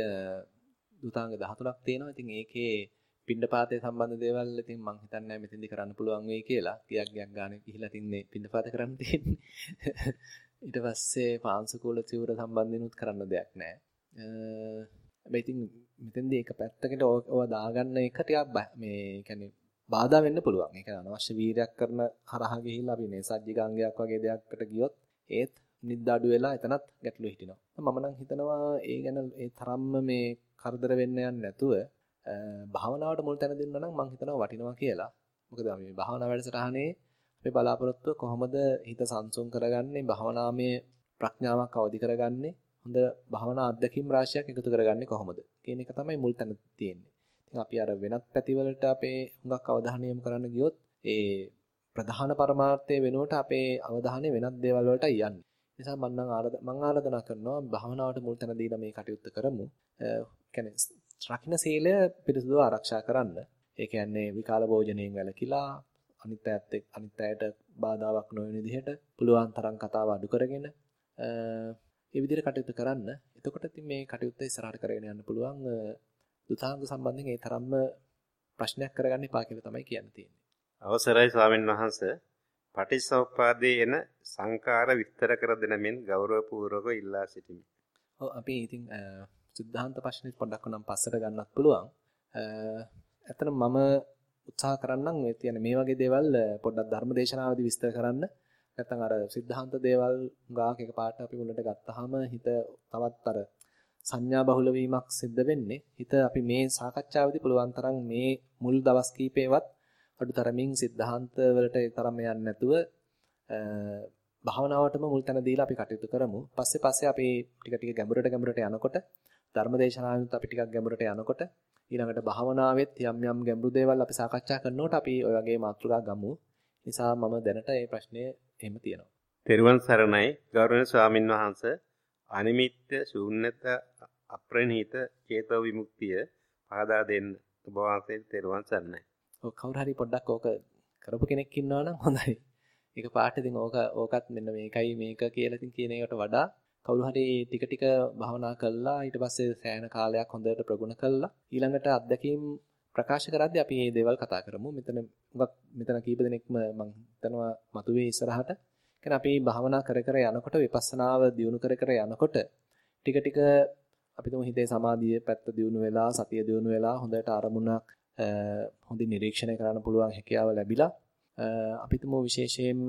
දුතාංග 13ක් තියෙනවා. ඉතින් ඒකේ පින්ඩපාතේ සම්බන්ධ දේවල් ඉතින් මං හිතන්නේ මෙතෙන්දි කරන්න පුළුවන් වෙයි කියලා. ගියක් ගියක් ගානේ ගිහිලා තින්නේ පින්ඩපාත කරන්න තියෙන්නේ. ඊට පස්සේ පාංශකූල චිවර සම්බන්ධිනුත් කරන්න දෙයක් නැහැ. හැබැයි ඉතින් මෙතෙන්දි එක පැත්තකට ඔය දාගන්න එක ටිකක් මේ කියන්නේ බාධා වෙන්න පුළුවන්. ඒ කියන්නේ අනවශ්‍ය වීරයක් කරන හරහා ගිහිල්ලා අපි මේ සජ්ජිකාංගයක් වගේ දෙයක්කට ගියොත් ඒත් නිද්දාඩු වෙලා එතනත් ගැටලු හිටිනවා. මම නම් හිතනවා ඒ ගැන ඒ තරම්ම මේ කරදර වෙන්න යන්නේ නැතුව භාවනාවට මුල් තැන දෙන්න නම් මම හිතනවා වටිනවා කියලා. මොකද මේ භාවනා වැඩසටහනේ අපේ බලාපොරොත්තුව කොහොමද හිත සංසුන් කරගන්නේ භාවනාමය ප්‍රඥාවක් අවදි කරගන්නේ හොඳ භාවනා අත්දැකීම් රාශියක් එකතු කරගන්නේ කොහොමද කියන එක තමයි මුල් තැන තියෙන්නේ. ඉතින් අපි අර වෙනත් පැතිවලට අපේ හුඟක් අවධානය යොමු කරන්න ගියොත් ඒ ප්‍රධාන පරමාර්ථය වෙනුවට අපේ අවධානය වෙනත් දේවල් වලට යන්නේ. නිසා මම නම් මම ආරාධනා කරනවා භාවනාවට මුල් තැන දීලා මේ කටයුත්ත කරමු. කියන්නේ රකින්න සීලය පිරිසුදුව ආරක්ෂා කරන්න. ඒ කියන්නේ විකාල භෝජනයෙන් වැළකීලා අනිත් අයත් එක්ක අනිත් අයට බාධාවක් නොවන විදිහට පුළුවන් තරම් කතාව අඩු කරගෙන ඒ විදිහට කටයුතු කරන්න. එතකොට ඉතින් මේ කටයුත්ත ඉස්සරහට කරගෙන යන්න පුළුවන්. දුතාංග සම්බන්ධයෙන් ඒ තරම්ම ප්‍රශ්නයක් කරගන්න එපා කියලා තමයි කියන්න තියෙන්නේ. අවසරයි ස්වාමීන් වහන්සේ. පටිච්චසමුප්පාදයේ එන සංකාර විස්තර කර දෙන මෙන් ගෞරවපූර්වකව ඉල්ලා සිටිමි. ඔව් අපි ඉතින් සිද්ධාන්ත ප්‍රශ්නෙත් පොඩ්ඩක් නම් පස්සට ගන්නත් පුළුවන්. ඇත්තටම මම උත්සාහ කරන්නම් මේ තියෙන මේ වගේ දේවල් පොඩ්ඩක් ධර්ම දේශනාවදී විස්තර කරන්න. නැත්නම් අර සිද්ධාන්ත දේවල් ගාක එක පාට අපි මුලට ගත්තාම හිත තවත් අර සංඥා බහුල වීමක් සිද්ධ වෙන්නේ. හිත අපි මේ සාකච්ඡාවේදී පුළුවන් තරම් මේ මුල් දවස් කීපේවත් අඩුතරමින් සිද්ධාන්ත වලට ඒ තරම් යන්නේ නැතුව භාවනාවටම මුල් තැන දීලා අපි කටයුතු කරමු. පස්සේ පස්සේ අපි ටික ටික ගැඹුරට ගැඹුරට යනකොට ධර්මදේශනාවෙත් අපි ටිකක් ගැඹුරට යනකොට ඊළඟට භාවනාවෙත් යම් යම් ගැඹුරු දේවල් අපි සාකච්ඡා කරනකොට අපි ඔය වගේ මාතෘකා ගමු. නිසා මම දැනට මේ ප්‍රශ්නය එහෙම තියෙනවා. තෙරුවන් සරණයි ගෞරවනීය ස්වාමින් වහන්සේ අනිමිත්‍ය ශූන්‍යත අප්‍රණීත චේතෝ විමුක්තිය පහදා දෙන්න ඔබ වහන්සේට තෙරුවන් සරණයි. ඔව් කවුරු හරි පොඩ්ඩක් ඕක කරපු කෙනෙක් ඉන්නවා නම් හොඳයි. ඒක පාට ඉතින් ඕක ඕකත් මෙන්න මේකයි මේක කියලා ඉතින් කියන එකට වඩා කවුරු හරි ටික ටික භවනා කළා ඊට පස්සේ සෑහෙන කාලයක් හොඳට ප්‍රගුණ කළා ඊළඟට අත්දැකීම් ප්‍රකාශ කරද්දී අපි මේ දේවල් කතා කරමු. මෙතන මෙතන කීප දෙනෙක්ම මම හිතනවා මතුවේ ඉස්සරහට. කියන්නේ අපි භවනා කර කර යනකොට විපස්සනාව දියුණු කර කර යනකොට ටික ටික අපි තුමු හිතේ සමාධිය පැත්ත දියුණු වෙලා සතිය දියුණු වෙලා හොඳට අරමුණක් හොඳින් නිරීක්ෂණය කරන්න පුළුවන් හැකියාව ලැබිලා අපි තුමු විශේෂයෙන්ම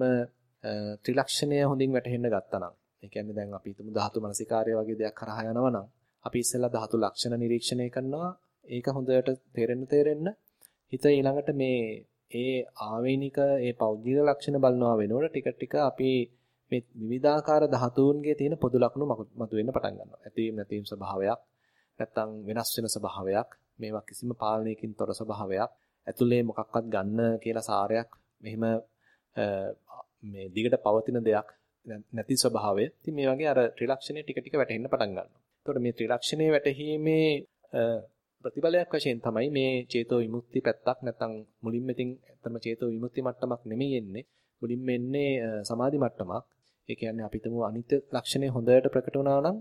ත්‍රිලක්ෂණය හොඳින් වැටහෙන්න ගත්තා නම් ඒ කියන්නේ දැන් අපි තුමු ධාතු මනසිකාර්ය වගේ දෙයක් කරහා යනවා නම් අපි ඉස්සෙල්ලා ධාතු ලක්ෂණ නිරීක්ෂණය කරනවා ඒක හොඳට තේරෙන්න තේරෙන්න හිත ඊළඟට මේ ඒ ආවේනික ඒ පෞද්ගලික ලක්ෂණ බලනවා වෙනකොට ටික ටික අපි මේ විවිධාකාර ධාතුන්ගේ තියෙන පොදු ලක්ෂණ මතුවෙන්න පටන් ගන්නවා. ඇතිවීම නැතිවීම ස්වභාවයක් නැත්තම් වෙනස් වෙන ස්වභාවයක් මේවා කිසිම පාලනයකින් තොර ස්වභාවයක් ඇතුලේ මොකක්වත් ගන්න කියලා සාරයක් මෙහිම මේ දිගට පවතින දෙයක් නැති ස්වභාවය. ඉතින් මේ වගේ අර ත්‍රිලක්ෂණය ටික ටික වැටෙන්න පටන් ගන්නවා. එතකොට මේ ත්‍රිලක්ෂණයේ වැටහීමේ ප්‍රතිඵලයක් වශයෙන් තමයි මේ චේතෝ විමුක්ති පැත්තක් නැත්නම් මුලින්ම ඉතින් ඇත්තම චේතෝ විමුක්ති මට්ටමක් නෙමෙයි එන්නේ. මුලින්ම එන්නේ සමාධි මට්ටමක්. ඒ කියන්නේ අපිටම අනිත්‍ය ලක්ෂණය හොඳට ප්‍රකට වුණා නම්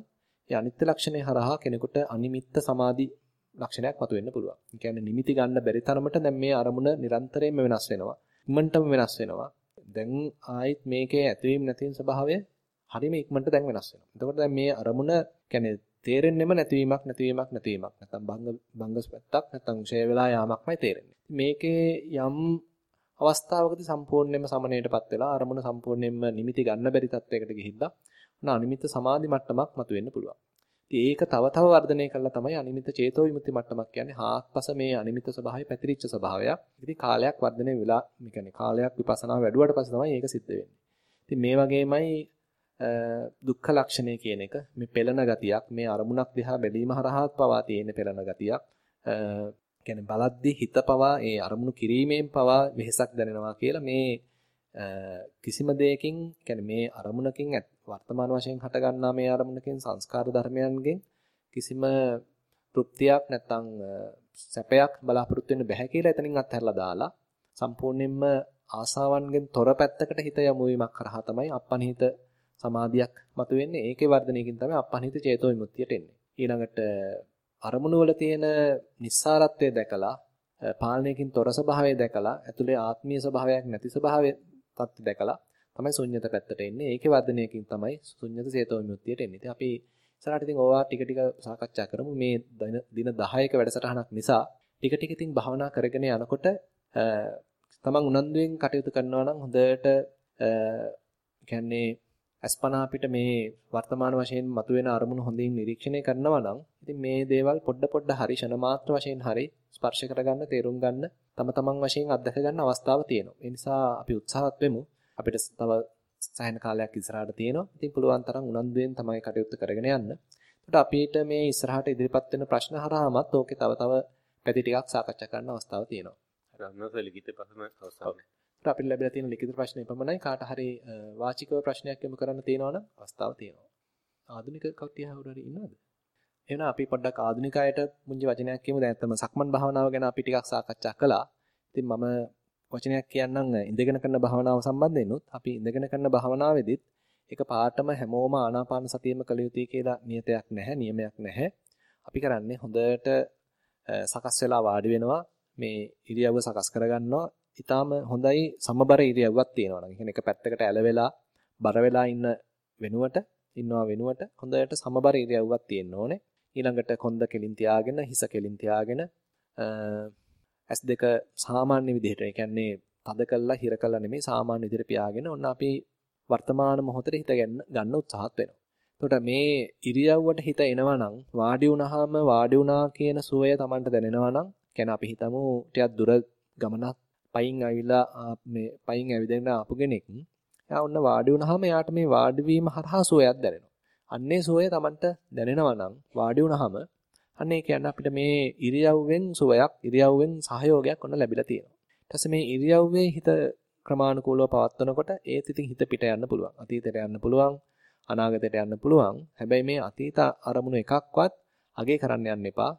ඒ අනිත්‍ය ලක්ෂණය හරහා කෙනෙකුට අනිමිත්ත සමාධි ලක්ෂණයක් මතුවෙන්න පුළුවන්. ඒ කියන්නේ නිමිති ගන්න බැරි තරමට දැන් මේ අරමුණ නිරන්තරයෙන්ම වෙනස් වෙනවා. ඉක්මනටම වෙනස් වෙනවා. දැන් ආයිත් මේකේ ඇතිවීම නැතිවීම ස්වභාවය හරිම ඉක්මනට දැන් වෙනස් වෙනවා. එතකොට දැන් මේ අරමුණ කියන්නේ තේරෙන්නෙම නැතිවීමක් නැතිවීමක් නැතිවීමක් නැත්නම් භංග භංගස් පැත්තක් නැත්නම් ඡය වෙලා යාමක්මයි තේරෙන්නේ. මේකේ යම් අවස්ථාවකදී සම්පූර්ණයෙන්ම සමනයටපත් වෙලා අරමුණ සම්පූර්ණයෙන්ම නිමිති ගන්න බැරි තත්වයකට ගිහිල්ලා උන අනිමිත්ත සමාධි මට්ටමක් මතුවෙන්න පුළුවන්. ඉතින් ඒක තව තව වර්ධනය කළා තමයි අනිමිත්ත චේතෝ විමුක්ති මට්ටමක් කියන්නේ හාත්පස මේ අනිමිත්ත ස්වභාවය පැතිරිච්ච ස්වභාවයක්. ඉතින් කාලයක් වර්ධනය වෙලා, මේ කියන්නේ කාලයක් විපස්සනා වැඩුවට පස්සේ තමයි ඒක සිද්ධ වෙන්නේ. ඉතින් මේ වගේමයි දුක්ඛ ලක්ෂණය කියන එක. මේ පෙළන ගතියක් මේ අරමුණක් දිහා බැලීම හරහාත් පවා තියෙන පෙළන ගතියක්. කියන්නේ බලද්දි හිත පවා ඒ අරමුණු කිරීමෙන් පවා වෙහසක් දැනෙනවා කියලා මේ කිසිම දෙයකින් කියන්නේ මේ අරමුණකින් වර්තමාන වශයෙන් හටගන්නා මේ අරමුණකින් සංස්කාර ධර්මයන්ගෙන් කිසිම තෘප්තියක් නැත්නම් සැපයක් බලාපොරොත්තු වෙන්න බෑ කියලා එතනින් අත්හැරලා දාලා සම්පූර්ණයෙන්ම ආසාවන්ගෙන් තොර පැත්තකට හිත යොමු වීමක් කරහා තමයි අපනිහිත සමාධියක් මතුවෙන්නේ. ඒකේ වර්ධනයකින් තමයි අපහනිත චේතෝ විමුක්තියට එන්නේ. ඊළඟට අරමුණු වල තියෙන නිස්සාරත්වය දැකලා පාලනයකින් තොර ස්වභාවය දැකලා ඇතුලේ ආත්මීය ස්වභාවයක් නැති ස්වභාවය තත්ත්ව දැකලා තමයි ශුන්්‍යත පැත්තට එන්නේ. ඒකේ වර්ධනයකින් තමයි ශුන්්‍යත චේතෝ විමුක්තියට එන්නේ. ඉතින් අපි ඉස්සරහට ඉතින් ඕවා ටික ටික සාකච්ඡා කරමු. මේ දින 10ක වැඩසටහනක් නිසා ටික ටික ඉතින් භාවනා කරගෙන යනකොට තමන් උනන්දුවෙන් කටයුතු කරනවා නම් හොඳට කියන්නේ අස්පනා අපිට මේ වර්තමාන වශයෙන් මතුවෙන අරමුණු හොඳින් නිරීක්ෂණය කරනවා නම් ඉතින් මේ දේවල් පොඩ පොඩ හරි ෂණ මාත්‍ර වශයෙන් හරි ස්පර්ශ කරගන්න තේරුම් ගන්න තම තමන් වශයෙන් අත්දැක ගන්න අවස්ථාව තියෙනවා. ඒ නිසා අපි උත්සාහත් වෙමු. අපිට තව සෑහෙන කාලයක් ඉස්සරහට තියෙනවා. ඉතින් පුළුවන් තරම් උනන්දුවෙන් තමයි කටයුතු කරගෙන යන්න. එතකොට අපිට මේ ඉස්සරහට ඉදිරිපත් වෙන ප්‍රශ්න හරහාමත් ඕකේ තව තව පැති ටිකක් සාකච්ඡා කරන්න අවස්ථාව තියෙනවා. හරි අන්නසල ලිඛිත ප්‍රශ්න අවසන්. අපිට ලැබිලා තියෙන ලිඛිත ප්‍රශ්නේ පමණයි කාට හරි වාචිකව ප්‍රශ්නයක් යොමු කරන්න තියෙනවා නම් අවස්ථාව තියෙනවා. ආධුනික කවුටිය හවුරු හරි ඉන්නවද? එහෙනම් අපි පොඩ්ඩක් ආධුනික අයට මුංජි වචනයක් කියමු. දැන් තමයි සක්මන් භාවනාව ගැන අපි ටිකක් සාකච්ඡා කළා. ඉතින් මම වචනයක් කියන්නම් ඉඳගෙන කරන භාවනාව සම්බන්ධයෙන්ුත් අපි ඉඳගෙන කරන භාවනාවේදීත් එක පාටම හැමෝම ආනාපාන සතියෙම කළ යුතුයි කියලා නියතයක් නැහැ, නියමයක් නැහැ. අපි කරන්නේ හොඳට සකස් වෙලා වාඩි වෙනවා. මේ ඉරියව්ව සකස් කරගන්නවා. ඊටාම හොඳයි සමබර ඉරියව්වක් තියෙනවා නම්. කියන්නේ එක පැත්තකට ඇලවෙලා බර වෙලා ඉන්න වෙනුවට ඉන්නවා වෙනුවට හොඳට සමබර ඉරියව්වක් තියෙන්න ඕනේ. ඊළඟට කොන්ද කෙලින් තියාගෙන හිස කෙලින් තියාගෙන ඇස් දෙක සාමාන්‍ය විදිහට ඒ කියන්නේ තද කළා හිර කළා නෙමෙයි සාමාන්‍ය විදිහට පියාගෙන ඔන්න අපි වර්තමාන මොහොතේ හිත ගන්න උත්සාහත් වෙනවා. එතකොට මේ ඉරියව්වට හිත එනවා නම් වාඩි වුණාම වාඩි වුණා කියන සුවය Tamanට දැනෙනවා නම් කියන්නේ අපි හිතමු ටිකක් දුර ගමනක් පයින් ඇවිලා මේ පයින් ඇවිදගෙන ආපු කෙනෙක් එයා ඔන්න වාඩි වුණාම එයාට මේ වාඩි වීම හරහා සුවයක් දැනෙනවා. අන්නේ සුවය Tamanට දැනෙනවා නම් වාඩි වුණාම අන්න ඒ කියන්නේ අපිට මේ ඉරියව්වෙන් සුවයක් ඉරියව්වෙන් සහයෝගයක් ඔන්න ලැබිලා තියෙනවා. ඊට පස්සේ මේ ඉරියව්වේ හිත ක්‍රමානුකූලව පවත්වනකොට ඒත් ඉතින් හිත පිට යන්න පුළුවන්. අතීතයට යන්න පුළුවන්. අනාගතයට යන්න පුළුවන්. හැබැයි මේ අතීත අරමුණු එකක්වත් අගේ කරන්න යන්න එපා.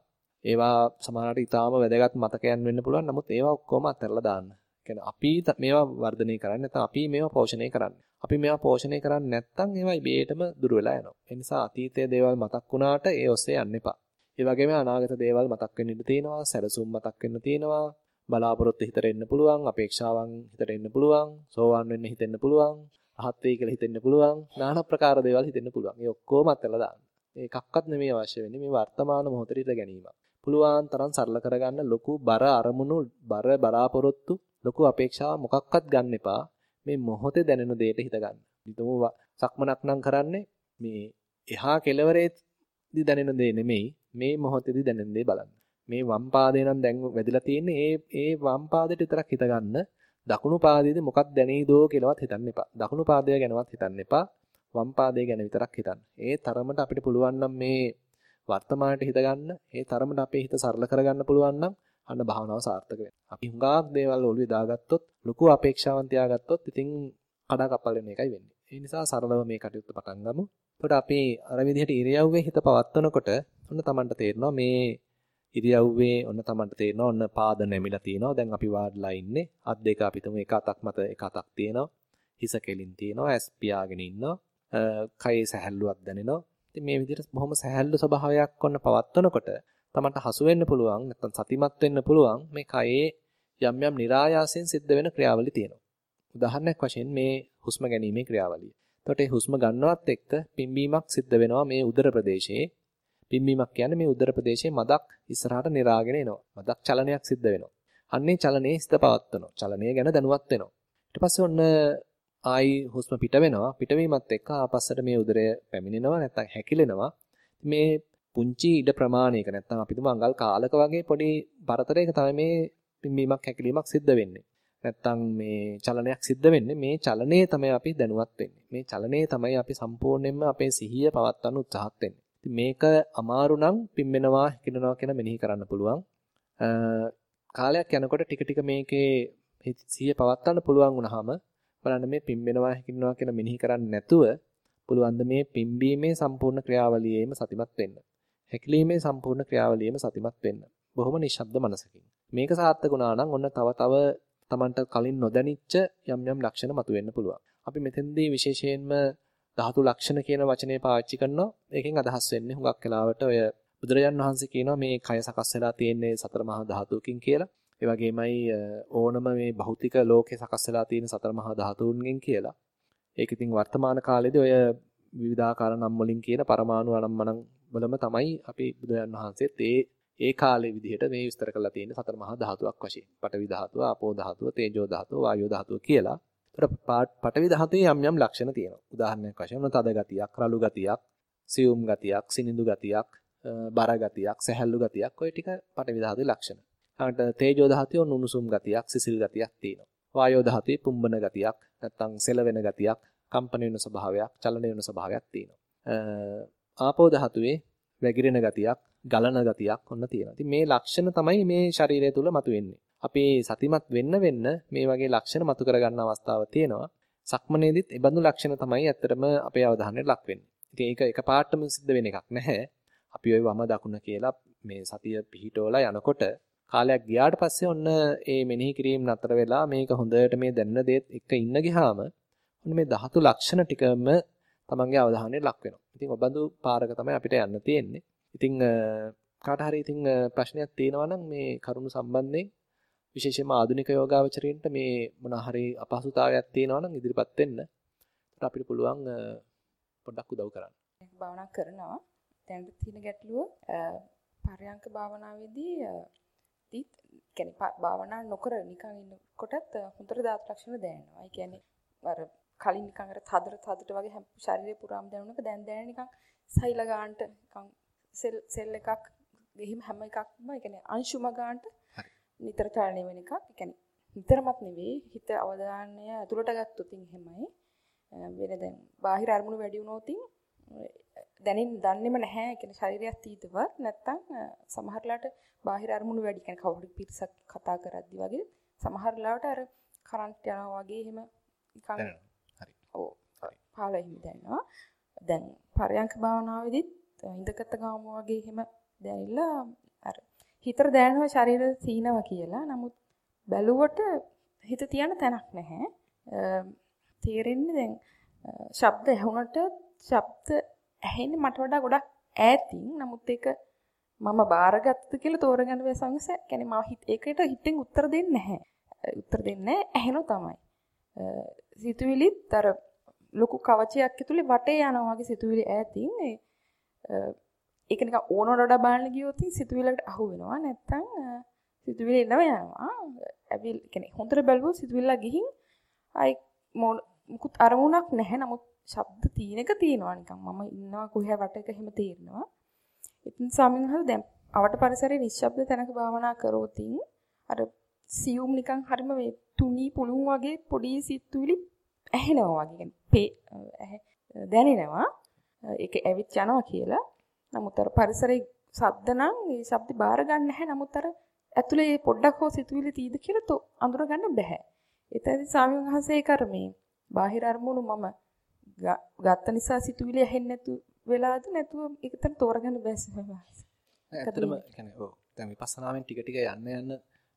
ඒවා සමහරවිට ඊටාම වැදගත් මතකයන් වෙන්න පුළුවන්. නමුත් ඒවා ඔක්කොම අතහැරලා දාන්න. කියන්නේ අපි මේවා වර්ධනය කරන්නේ නැත්නම් අපි මේවා පෝෂණය කරන්නේ. අපි මේවා පෝෂණය කරන්නේ නැත්නම් ඒවා ඉබේටම දුර වෙලා යනවා. ඒ නිසා අතීතයේ දේවල් මතක් වුණාට ඒ ඔස්සේ යන්න එපා. ඒ වගේම අනාගත දේවල් මතක් වෙන්න ඉඩ තියෙනවා, සැලසුම් මතක් වෙන්න තියෙනවා, බලාපොරොත්තු හිතට එන්න පුළුවන්, අපේක්ෂාවන් හිතට එන්න පුළුවන්, සෝවාන් වෙන්න හිතෙන්න පුළුවන්, රහත් වෙයි කියලා හිතෙන්න පුළුවන්, নানা ප්‍රකාර දේවල් හිතෙන්න පුළුවන්. ඒ ඔක්කොම අතලා දාන්න. ඒකක්වත් නෙමෙයි අවශ්‍ය වෙන්නේ මේ වර්තමාන මොහොතේ ඉඳ ගැනීම. පුළුවන් තරම් සරල කරගන්න ලොකු බර අරමුණු, බර බලාපොරොත්තු, ලොකු අපේක්ෂා මොකක්වත් ගන්න එපා. මේ මොහොතේ දැනෙන දෙයට හිත ගන්න. හිතමු සක්මනක් නම් කරන්නේ මේ එහා කෙළවරේදී දැනෙන දේ නෙමෙයි මේ මොහොතේදී දැනෙන දේ බලන්න. මේ වම් පාදේ නම් දැන් වැදිලා තියෙන්නේ ඒ ඒ වම් පාදයට විතරක් හිත ගන්න. දකුණු පාදයේදී මොකක් දැනේදෝ කියලාවත් හිතන්න එපා. දකුණු පාදය ගැනවත් හිතන්න එපා. වම් පාදය ගැන විතරක් හිතන්න. ඒ තරමට අපිට පුළුවන් නම් මේ වර්තමානයේ හිත ගන්න, ඒ තරමට අපේ හිත සරල කරගන්න පුළුවන් නම් අන්න භාවනාව සාර්ථක වෙනවා. අපි හුඟක් දේවල් ඔළුවේ දාගත්තොත්, ලොකු අපේක්ෂාවන් තියාගත්තොත් ඉතින් කඩා කපල් වෙන එකයි වෙන්නේ. ඒ නිසා සරලව මේ කටයුත්ත පටන් ගමු. එතකොට අපි අර විදිහට ඉරියව්වේ හිත පවත්වනකොට ඔන්න Tamanට තේරෙනවා මේ ඉරියව්වේ ඔන්න Tamanට තේරෙනවා ඔන්න පාද නැමිලා තියෙනවා. දැන් අපි වාඩිලා ඉන්නේ. අත් දෙක අපි තුමු එක අතක් මත එක අතක් තියෙනවා. හිස කෙලින් තියෙනවා. ඇස් පියාගෙන ඉන්නවා. කයේ සැහැල්ලුවක් දැනෙනවා. ඉතින් මේ විදිහට බොහොම සැහැල්ලු ස්වභාවයක් ඔන්න පවත්වනකොට Tamanට හසු වෙන්න පුළුවන් නැත්නම් සතිමත් වෙන්න පුළුවන් මේ කයේ යම් යම් નિરાයාසයෙන් සිද්ධ වෙන ක්‍රියාවලි තියෙනවා. උදාහරණයක් වශයෙන් මේ හුස්ම ගැනීමේ ක්‍රියාවලිය. එතකොට මේ හුස්ම ගන්නවත් එක්ක පිම්බීමක් සිද්ධ වෙනවා මේ උදර ප්‍රදේශයේ. පිම්බීමක් කියන්නේ මේ උදර ප්‍රදේශයේ මදක් ඉස්සරහට නිරාගෙන එනවා. මදක් චලනයක් සිද්ධ වෙනවා. අන්නේ චලනයේ හිත පවත්වනවා. චලනය ගැන දැනුවත් වෙනවා. ඊට පස්සේ ඔන්න ආයි හුස්ම පිට වෙනවා. පිටවීමත් එක්ක ආපස්සට මේ උදරය පැමිණෙනවා නැත්නම් හැකිලෙනවා. මේ පුංචි ඉඩ ප්‍රමාණයක නැත්නම් අපි තුමු අඟල් කාලක වගේ පොඩි පරතරයක තමයි මේ පිම්බීමක් හැකිලීමක් සිද්ධ වෙන්නේ. නැත්තම් මේ චලනයක් සිද්ධ වෙන්නේ මේ චලනයේ තමයි අපි දැනුවත් වෙන්නේ. මේ චලනයේ තමයි අපි සම්පූර්ණයෙන්ම අපේ සිහිය පවත්වන්න උත්සාහත් වෙන්නේ. මේක අමාරු නම් පිම්බෙනවා හිකිනවා කියන මෙනෙහි කරන්න පුළුවන්. කාලයක් යනකොට ටික ටික මේකේ සිහිය පවත්වන්න පුළුවන් වුණාම බලන්න මේ පිම්බෙනවා හිකිනවා කියන මෙනෙහි කරන්නේ නැතුව පුළුවන් මේ පිම්බීමේ සම්පූර්ණ ක්‍රියාවලියේම සතිමත් වෙන්න. හැකිලීමේ සම්පූර්ණ ක්‍රියාවලියේම සතිමත් වෙන්න. බොහොම නිශ්ශබ්ද මනසකින්. මේක සාර්ථක වුණා නම් ඔන්න තව තව Tamanට කලින් නොදැනිච්ච යම් යම් ලක්ෂණ මතුවෙන්න පුළුවන්. අපි මෙතෙන්දී විශේෂයෙන්ම ධාතු ලක්ෂණ කියන වචනේ පාවිච්චි කරනවා. ඒකෙන් අදහස් වෙන්නේ හුඟක් වෙලාවට ඔය බුදුරජාන් වහන්සේ කියනවා මේ කය සකස් වෙලා තියෙන්නේ සතර මහා ධාතුකින් කියලා. ඒ වගේමයි ඕනම මේ භෞතික ලෝකේ සකස් වෙලා තියෙන සතර මහා ධාතුන්ගෙන් කියලා. ඒක ඉතින් වර්තමාන කාලේදී ඔය විවිධාකාර නම් වලින් කියන පරමාණු අනම්මනම් වලම තමයි අපි බුදුරජාන් වහන්සේත් ඒ ඒ කාලේ විදිහට මේ විස්තර කරලා තියෙන්නේ සතර මහා ධාතුවක් වශයෙන්. පඨවි ධාතුව, ආපෝ ධාතුව, තේජෝ ධාතුව, වායෝ ධාතුව කියලා. ඒතර පඨවි ධාතුවේ යම් යම් ලක්ෂණ තියෙනවා. උදාහරණයක් වශයෙන් තද ගතියක්, රළු ගතියක්, සියුම් ගතියක්, සිනිඳු ගතියක්, බර ගතියක්, සැහැල්ලු ගතියක් ඔය ටික පඨවි ධාතුවේ ලක්ෂණ. ඊළඟට තේජෝ ධාතුවේ උණුසුම් ගතියක්, සිසිල් ගතියක් තියෙනවා. වායෝ ධාතුවේ පුම්බන ගතියක්, නැත්තම් සෙලවෙන ගතියක්, කම්පන වෙන ස්වභාවයක්, චලන වෙන ස්වභාවයක් තියෙනවා. ආපෝ ධාතුවේ වැగిරෙන ගතියක්, ගලන ගතියක් ඔන්න තියෙනවා. ඉතින් මේ ලක්ෂණ තමයි මේ ශරීරය තුල මතුවෙන්නේ. අපි සතිමත් වෙන්න වෙන්න මේ වගේ ලක්ෂණ මතු කරගන්න අවස්ථාව තියෙනවා. සක්මනේදිත් ඒ බඳු ලක්ෂණ තමයි ඇත්තටම අපේ අවධානයට ලක් වෙන්නේ. ඉතින් ඒක එක පාටම සිද්ධ වෙන එකක් නැහැ. අපි ওই වම දකුණ කියලා මේ සතිය පිහිටවලා යනකොට කාලයක් ගියාට පස්සේ ඔන්න ඒ මෙනෙහි කිරීම නතර වෙලා මේක හොඳට මේ දැනන දේත් එක්ක ඉන්න ගියාම ඔන්න මේ ධාතු ලක්ෂණ ටිකම තමන්ගේ අවධානයට ලක් වෙනවා. ඉතින් ඔබඳු පාරක තමයි අපිට යන්න තියෙන්නේ. ඉතින් කාට හරි ඉතින් ප්‍රශ්නයක් තියෙනවා නම් මේ කරුණු සම්බන්ධයෙන් විශේෂයෙන්ම ආධුනික යෝගාවචරයින්ට මේ මොන හරි අපහසුතාවයක් තියෙනවා නම් ඉදිරිපත් වෙන්න. ඒත් අපිට පුළුවන් පොඩ්ඩක් උදව් කරන්න. භාවනා කරනවා. දැන් තියෙන ගැටලුව පරයන්ක භාවනාවේදී තිත් කියන්නේ භාවනා නොකර නිකන් ඉන්නකොටත් හොඳට දාත් ලක්ෂණ දැනෙනවා. ඒ කියන්නේ අර කලින් නිකන් අර තදර තදට වගේ හැම ශරීරේ පුරාම දැනුණක දැන් දැනෙන නිකන් සෛල ගන්නට නිකන් සෙල් සෙල් එකක් එහෙම හැම එකක්ම ඒ කියන්නේ අංශුම ගන්නට නිතර චලනය වෙන එකක්. ඒ කියන්නේ නිතරමත් නෙවෙයි හිත අවධානය ඇතුළට ගත්තොත් එහෙමයි. වෙන දැන් බාහිර අරමුණු වැඩි වුණොත් දැනින් දන්නේම නැහැ කියන ශරීරයක් තීතවත් නැත්තම් සමහරලාට බාහිර අරමුණු වැඩි කියන කවුරු පිරිසක් කතා කරද්දි වගේ සමහරලාට අර කරන්ට් යනවා වගේ එහෙම නිකන් හරි. ඔව්. පාළ එහෙම දැනෙනවා. දැන් පරයන්ක භාවනාවේදීත් ඉඳගත් ගාම වගේ එහෙම දැනෙලා අර හිතට දැනෙනවා ශරීර සීනවා කියලා. නමුත් බැලුවට හිත තියන්න තැනක් නැහැ. තේරෙන්නේ දැන් ශබ්ද ඇහුනට ශබ්ද ඇහෙන්නේ මට වඩා ගොඩක් ඈතින්. නමුත් ඒක මම බාරගත්ත කියලා තෝරගන්න බැහැ සංස. يعني මම හිත ඒකට හිතෙන් උත්තර දෙන්නේ නැහැ. උත්තර දෙන්නේ ඇහෙනෝ තමයි. සිතුවිලිත් අර ලොකු කවචයක් ඇතුලේ වටේ යනවා වගේ සිතුවිලි ඈතින් ඒක නිකන් ඕනවට වඩා බලන්න ගියොත් සිතුවිල්ලකට අහු වෙනවා නැත්තම් සිතුවිලි එනවා යනවා ඇවිල් කියන්නේ හොඳට බැලුවොත් සිතුවිල්ල ගිහින් අයි මුකුත් අරමුණක් නැහැ. නමුත් ශබ්ද තියෙනක තියෙනවා නිකන්. මම ඉන්නවා කොහේ වටක එහෙම තේරෙනවා. ඉතින් ස්වාමීන් වහන්සේ දැන් අවට පරිසරයේ නිශ්ශබ්ද තැනක භාවනා කරෝතින් අර සියුම් නිකන් හරිම මේ තුනී පුළුන් වගේ පොඩි සිතුවිලි ඇහෙනවා වගේ. දැනෙනවා. ඒක ඇවිත් යනවා කියලා. නමුත් අර පරිසරයේ ශබ්ද නම් ඒ ශබ්ද බාර ගන්න නැහැ. නමුත් අර ඇතුලේ පොඩ්ඩක් හෝ සිතුවිලි තියෙද කියලා අඳුර ගන්න බෑ. එතනදී ස්වාමීන් වහන්සේ කර මේ බාහිර අරමුණු මම ගත්ත නිසා සිතුවිලි ඇහෙන්නේ නැතු වෙලාද නැතුව ඒකතන තෝරගන්න බෑ ස්වාමීන් වහන්සේ. ඇත්තටම කියන්නේ ඔව් දැන් විපස්සනාවෙන් ටික ටික යන්න යන්න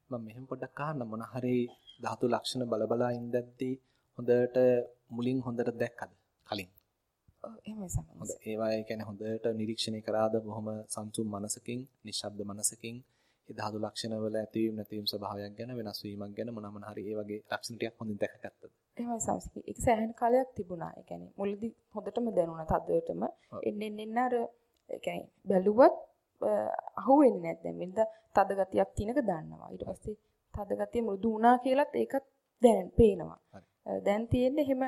මම මෙහෙම පොඩ්ඩක් අහන්න මොන හරි ධාතු ලක්ෂණ බලබලා ඉඳද්දී හොඳට මුලින් හොඳට දැක්කද කලින්? ඔව් එහෙමයි සමහර. ඒ වගේ කියන්නේ හොඳට නිරීක්ෂණය කරාද බොහොම සංසුම් මනසකින්, නිශ්ශබ්ද මනසකින් ඒ ධාතු ලක්ෂණ වල ඇතිවීම නැතිවීම ස්වභාවයක් ගැන වෙනස් වීමක් ගැන මොන මොන හරි ඒ වගේ ලක්ෂණ ටිකක් හොඳින් දැකගත්තද? එහෙමයි සමහර. ඒක සෑහෙන කාලයක් තිබුණා. ඒ කියන්නේ මුලදී හොඳටම දැනුණා තදවටම. එන්න එන්න අර ඒ කියන්නේ බැලුවත් අහුවෙන්නේ නැත් දැන් වෙනද තද ගතියක් තිනක දන්නවා. ඊට පස්සේ තද ගතිය මෘදු වුණා කියලත් ඒකත් දැන් පේනවා. දැන් තියෙන්නේ එහෙම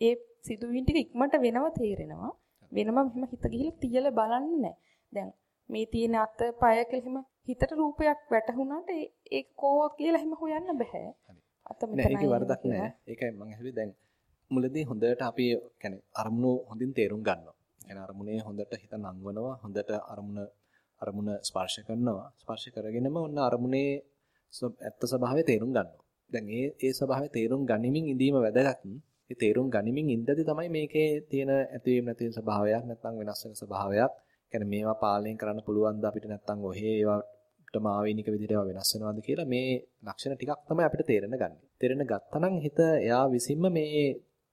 ඒ සිදුවීම් ටික ඉක්මනට වෙනව තේරෙනවා. වෙනම එහෙම හිත ගිහිල්ලා තියලා බලන්නේ නැහැ. දැන් මේ තියෙන අත පය කියලා හිතට රූපයක් වැටහුණාට ඒක කෝ කියලා එහෙම හොයන්න බෑ. අත මෙතනයි. නෑ ඒක වරදක් නෑ. ඒකයි මම ඇහුවේ දැන් මුලදී හොඳට අපි يعني අරමුණු හොඳින් තේරුම් ගන්නවා. يعني අරමුණේ හොඳට හිත නංවනවා. හොඳට අරමුණ අරමුණ ස්පර්ශ කරනවා. ස්පර්ශ කරගෙනම ඔන්න අරමුණේ ඇත්ත ස්වභාවය තේරුම් ගන්නවා. දැන් ඒ ඒ ස්වභාවය තේරුම් ගනිමින් ඉඳීම වැදගත්. ඒ තේරුම් ගනිමින් ඉඳදී තමයි මේකේ තියෙන ඇතිවීම නැතිවීම ස්වභාවයක් නැත්නම් වෙනස් වෙන ස්වභාවයක්. කියන්නේ මේවා පාලනය කරන්න පුළුවන්ද අපිට නැත්තම් ඔහේ ඒවාටම ආවේනික විදිහට ඒවා වෙනස් වෙනවද කියලා මේ ලක්ෂණ ටිකක් තමයි අපිට තේරෙන්න ගන්න. තේරෙන්න ගත්තනම් හිත එයා විසින්ම මේ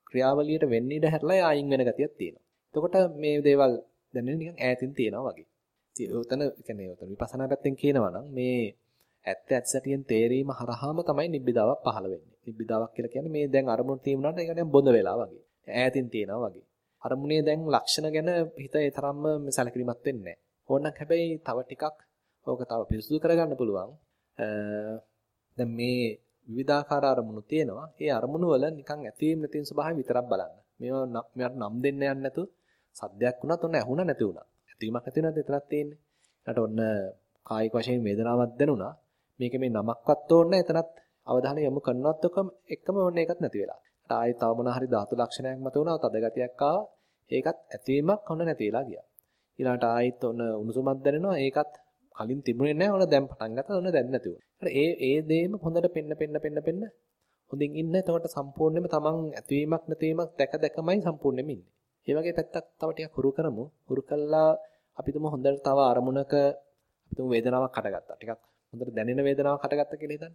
ක්‍රියාවලියට වෙන්න ඉඩ හැරලා එයා අයින් වෙන ගතියක් තියෙනවා. එතකොට මේ දේවල් දැනෙන්නේ නිකන් ඈතින් තියෙනවා වගේ. ඉතින් උතන කියන්නේ උතන විපස්සනා පැත්තෙන් කියනවා නම් මේ ඇත්ත ඇත්තටියෙන් තේරීම හරහාම තමයි නිබ්බිදාවක් පහළ වෙන්නේ. නිබ්බිදාවක් කියලා කියන්නේ මේ දැන් අරමුණු තියෙනාට ඒක නිකන් බොඳ වෙලා වගේ. ඈතින් තියෙනවා වගේ. අරමුණේ දැන් ලක්ෂණ ගැන හිත ඒ තරම්ම සැලකිලිමත් වෙන්නේ නැහැ. ඕනනම් හැබැයි තව ටිකක් ඕක තව පිරිසුදු කරගන්න පුළුවන්. දැන් මේ විවිධාකාර අරමුණු තියෙනවා. ඒ අරමුණු වල නිකන් ඇතිවීම නැතිවීම ස්වභාවය විතරක් බලන්න. මේවා මෙයාට නම් දෙන්න යන්නේ නැතු සද්දයක් වුණත් ඔන්න ඇහුණා නැති වුණා. ඇතිවීමක් නැති වුණත් එතරම් තියෙන්නේ. ඊට ඔන්න කායික වශයෙන් වේදනාවක් දැනුණා. මේක මේ නමක්වත් ඕනේ එතනත් අවධානය යොමු කරනවත් එක්කම ඕනේ ඒකත් නැති වෙලා. ආයෙ තව මොන හරි ධාතු ලක්ෂණයක් මත වුණා තද ගතියක් ආවා. ඒකත් ඇතිවීමක් ඔන්න නැති වෙලා ගියා. ඊළඟට ආයෙත් ඔන්න උණුසුමක් දැනෙනවා. ඒකත් කලින් තිබුණේ නැහැ. ඔන්න දැන් පටන් ගත්තා. ඔන්න දැන් නැති වුණා. ඒ ඒ දේම හොඳට පෙන්න පෙන්න පෙන්න පෙන්න හොඳින් ඉන්න. එතකොට සම්පූර්ණයෙන්ම තමන් ඇතිවීමක් නැතිවීමක් දැක දැකමයි සම්පූර්ණයෙන්ම ඉන්නේ. ඒ වගේ පැත්තක් තව ටිකක් හුරු කරමු. හුරු කළා අපි තුමු හොඳට තව අරමුණක අපි තුමු වේදනාවක් හටගත්තා. ටිකක් හොඳට දැනෙන වේදනාවක් හටගත්ත කියලා හිතන්න.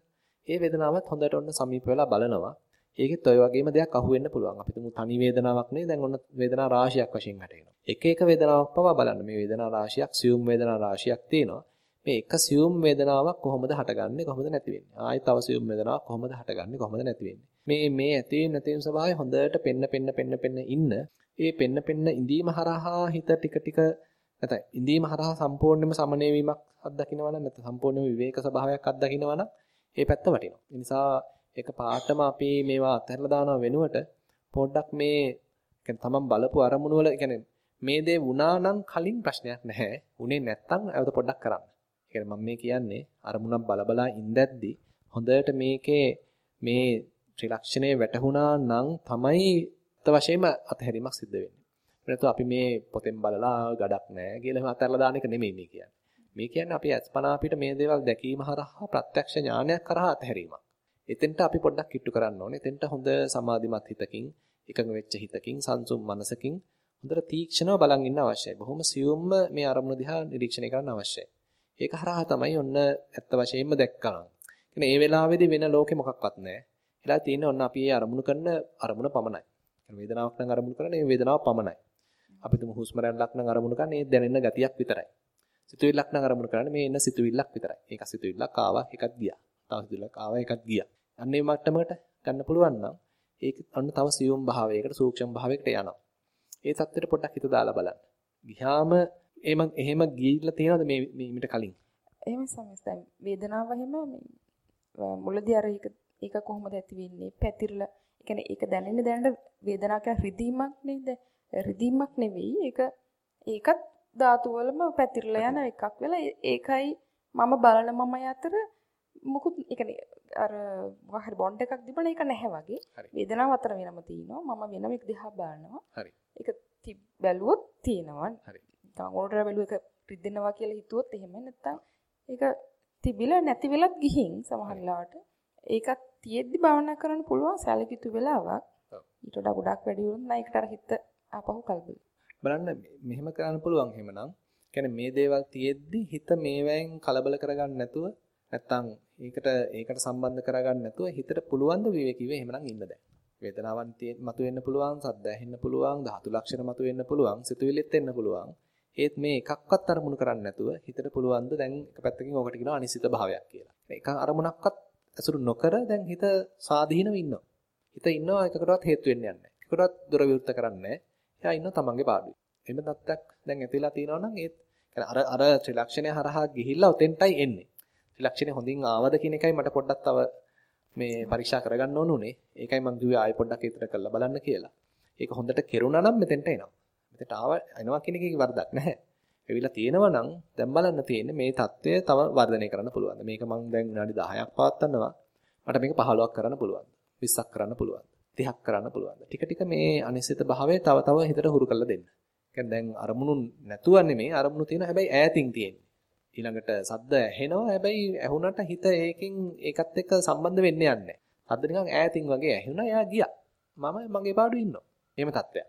ඒ වේදනාවත් හොඳට ඔන්න සමීප වෙලා බලනවා. ඒකෙත් ඔය වගේම දෙයක් අහුවෙන්න පුළුවන්. අපි තුමු තනි වේදනාවක් නේ දැන් ඔන්න වේදනා රාශියක් වශයෙන් වැටෙනවා. එක එක වේදනාවක් පවා බලන්න. මේ වේදනා රාශියක් සියුම් වේදනා රාශියක් තියෙනවා. මේ එක සියුම් වේදනාවක් කොහොමද හටගන්නේ කොහොමද නැති වෙන්නේ? ආයෙ තව සියුම් වේදනාවක් කොහොමද හටගන්නේ කොහොමද නැති වෙන්නේ? මේ මේ ඇතිවීම නැතිවීම ස්වභාවය හොඳට පෙන්න පෙන්න පෙන්න පෙන්න ඉන්න. ඒ පෙන්න පෙන්න ඉඳීම හරහා හිත ටික ටික නැත්නම් ඉඳීම හරහා සම්පූර්ණයෙන්ම සමනය වීමක් අත්දකින්නවා නම් නැත්නම් සම්පූර්ණයෙන්ම විවේක ස්වභාවයක් අත්දකින්නවා නම් ඒ පැත්ත වටිනවා. ඒ නිසා එක පාටම අපි මේවා අතහැරලා දානවා වෙනුවට පොඩ්ඩක් මේ කියන්නේ තමන් බලපු අරමුණු වල කියන්නේ මේ දේ වුණා නම් කලින් ප්‍රශ්නයක් නැහැ. උනේ නැත්තම් අයවත පොඩ්ඩක් කරන්න. ඒ කියන්නේ මම මේ කියන්නේ අරමුණක් බලබලා ඉඳද්දි හොඳට මේකේ මේ ත්‍රිලක්ෂණේ වැටහුණා නම් තමයි අත වශයෙන්ම අතහැරීමක් සිද්ධ වෙන්නේ. නැත්නම් අපි මේ පොතෙන් බලලා ගඩක් නැහැ කියලා අතහැරලා දාන එක නෙමෙයි මේ කියන්නේ. මේ කියන්නේ අපි අස්පනා අපිට මේ දේවල් දැකීම හරහා ප්‍රත්‍යක්ෂ ඥානයක් කරහා අතහැරීමක්. එතෙන්ට අපි පොඩ්ඩක් කිට්ටු කරන්න ඕනේ. එතෙන්ට හොඳ සමාධිමත් හිතකින්, එකඟ වෙච්ච හිතකින්, සංසුම් මනසකින් හොඳට තීක්ෂණව බලන් ඉන්න අවශ්‍යයි. බොහොම සියුම්ම මේ අරමුණ දිහා නිරීක්ෂණය කරන්න අවශ්‍යයි. ඒක හරහා තමයි ඔන්න ඇත්ත වශයෙන්ම දැක්කනම්. කියන්නේ ඒ වෙලාවේදී වෙන ලෝකෙ මොකක්වත් නැහැ. එලා තියෙන්නේ ඔන්න අපි ඒ අරමුණු කරන අරමුණ පමණයි. වේදනාවක් නම් අරමුණු කරන්නේ ඒ වේදනාව පමණයි. අපි තුමු හුස්ම රැල්ලක් නම් අරමුණු කරන්නේ ඒ දැනෙන ගතියක් විතරයි. සිතුවිල්ලක් නම් අරමුණු කරන්නේ මේ එන සිතුවිල්ලක් විතරයි. ඒක සිතුවිල්ලක් ආවා එකක් ගියා. තව සිතුවිල්ලක් ආවා එකක් ගියා. අන්න ඒ මට්ටමකට ගන්න පුළුවන් නම් ඒක අන්න තව සියුම් භාවයකට සූක්ෂම භාවයකට යනවා. ඒ தත්තෙට පොඩ්ඩක් හිත දාලා බලන්න. ගියාම එහෙම එහෙම ගිහිල්ලා තියෙනවද මේ මීට කලින්? එහෙම සමස් දැන් වේදනාව එහෙම මුලදී අර ඒක ඒක කොහොමද ඇති වෙන්නේ? පැතිරලා ඒ කියන්නේ ඒක දැනෙන්නේ දැනට වේදනාවක් රිදීමක් නේද? රිදීමක් නෙවෙයි. ඒක ඒකත් ධාතු වලම පැතිරලා යන එකක් වෙලා ඒකයි මම බලන මම අතර මුකුත් කියන්නේ අර මොකක් හරි බොන්ඩ් එකක් තිබුණා ඒක නැහැ වගේ. වේදනාව අතර වෙනම තියෙනවා. මම වෙනම එක දිහා බලනවා. හරි. ඒක බැලුවොත් තියෙනවා. හරි. ඕනට බැලුව එක රිදෙනවා කියලා හිතුවොත් එහෙම නැත්තම් ඒක තිබිලා නැති වෙලත් ගිහින් සමහර වෙලාවට ඒකත් තියෙද්දි භාවනා කරන්න පුළුවන් සැලකිතු වෙලාවක්. ඊට වඩා ගොඩක් වැඩි නම් ඒකට අර හිත ආපහු කල්පන. බලන්න මෙහෙම කරන්න පුළුවන් එහෙමනම්. කියන්නේ මේ දේවල් තියෙද්දි හිත මේවෙන් කලබල කරගන්න නැතුව නැත්තම් ඒකට ඒකට සම්බන්ධ කරගන්න නැතුව හිතට පුළුවන් ද විවේකීව එහෙමනම් ඉන්න දැන්. වේදනාවන් මතුවෙන්න පුළුවන්, සද්ද ඇහෙන්න පුළුවන්, ධාතු ලක්ෂණ මතුවෙන්න පුළුවන්, සිතුවිලිත් එන්න පුළුවන්. ඒත් මේ එකක්වත් අරමුණු කරන්නේ නැතුව හිතට පුළුවන් ද දැන් එක පැත්තකින් ඔකට කියනවා අනිසිත භාවයක් කියලා. එක අරමුණක්වත් අසුරු නොකර දැන් හිත සාධීනව ඉන්නවා. හිත ඉන්නවා එකකටවත් හේතු වෙන්නේ නැහැ. එකකටවත් දොර විවෘත කරන්නේ නැහැ. එයා ඉන්නවා තමන්ගේ පාඩුවේ. එහෙම තත්ත්වයක් දැන් ඇතිලා තියෙනවා නම් ඒත් අර අර ත්‍රිලක්ෂණය හරහා ගිහිල්ලා ඔතෙන්ටයි එන්නේ. ත්‍රිලක්ෂණේ හොඳින් ආවද කියන එකයි මට පොඩ්ඩක් තව මේ පරීක්ෂා කරගන්න ඕන උනේ. ඒකයි මම කිව්වේ ආයෙ පොඩ්ඩක් විතර කරලා බලන්න කියලා. ඒක හොඳට කෙරුණා නම් මෙතෙන්ට එනවා. මෙතෙන්ට ආව එනවා කියන එකේ වරදක් නැහැ. ඇවිල්ලා තියෙනවා නම් දැන් බලන්න තියෙන්නේ මේ தත්ත්වය තව වර්ධනය කරන්න පුළුවන්. මේක මම දැන් විනාඩි 10ක් පවත්වනවා. මට මේක 15ක් කරන්න පුළුවන්. 20ක් කරන්න පුළුවන්. 30ක් කරන්න පුළුවන්. ටික ටික මේ අනිශ්චිත භාවය තව තව හිතට හුරු කරලා දෙන්න. කියන්නේ දැන් අරමුණු නැතුව නෙමෙයි අරමුණු තියෙන හැබැයි ඈතින් තියෙන්නේ. ඊළඟට සද්ද ඇහෙනවා හැබැයි ඇහුණට හිත ඒකෙන් ඒකත් එක්ක සම්බන්ධ වෙන්නේ නැහැ. සද්ද නිකන් ඈතින් වගේ ඇහුණා එයා ගියා. මම මගේ පාඩුවේ ඉන්නවා. එහෙම තත්ත්වයක්.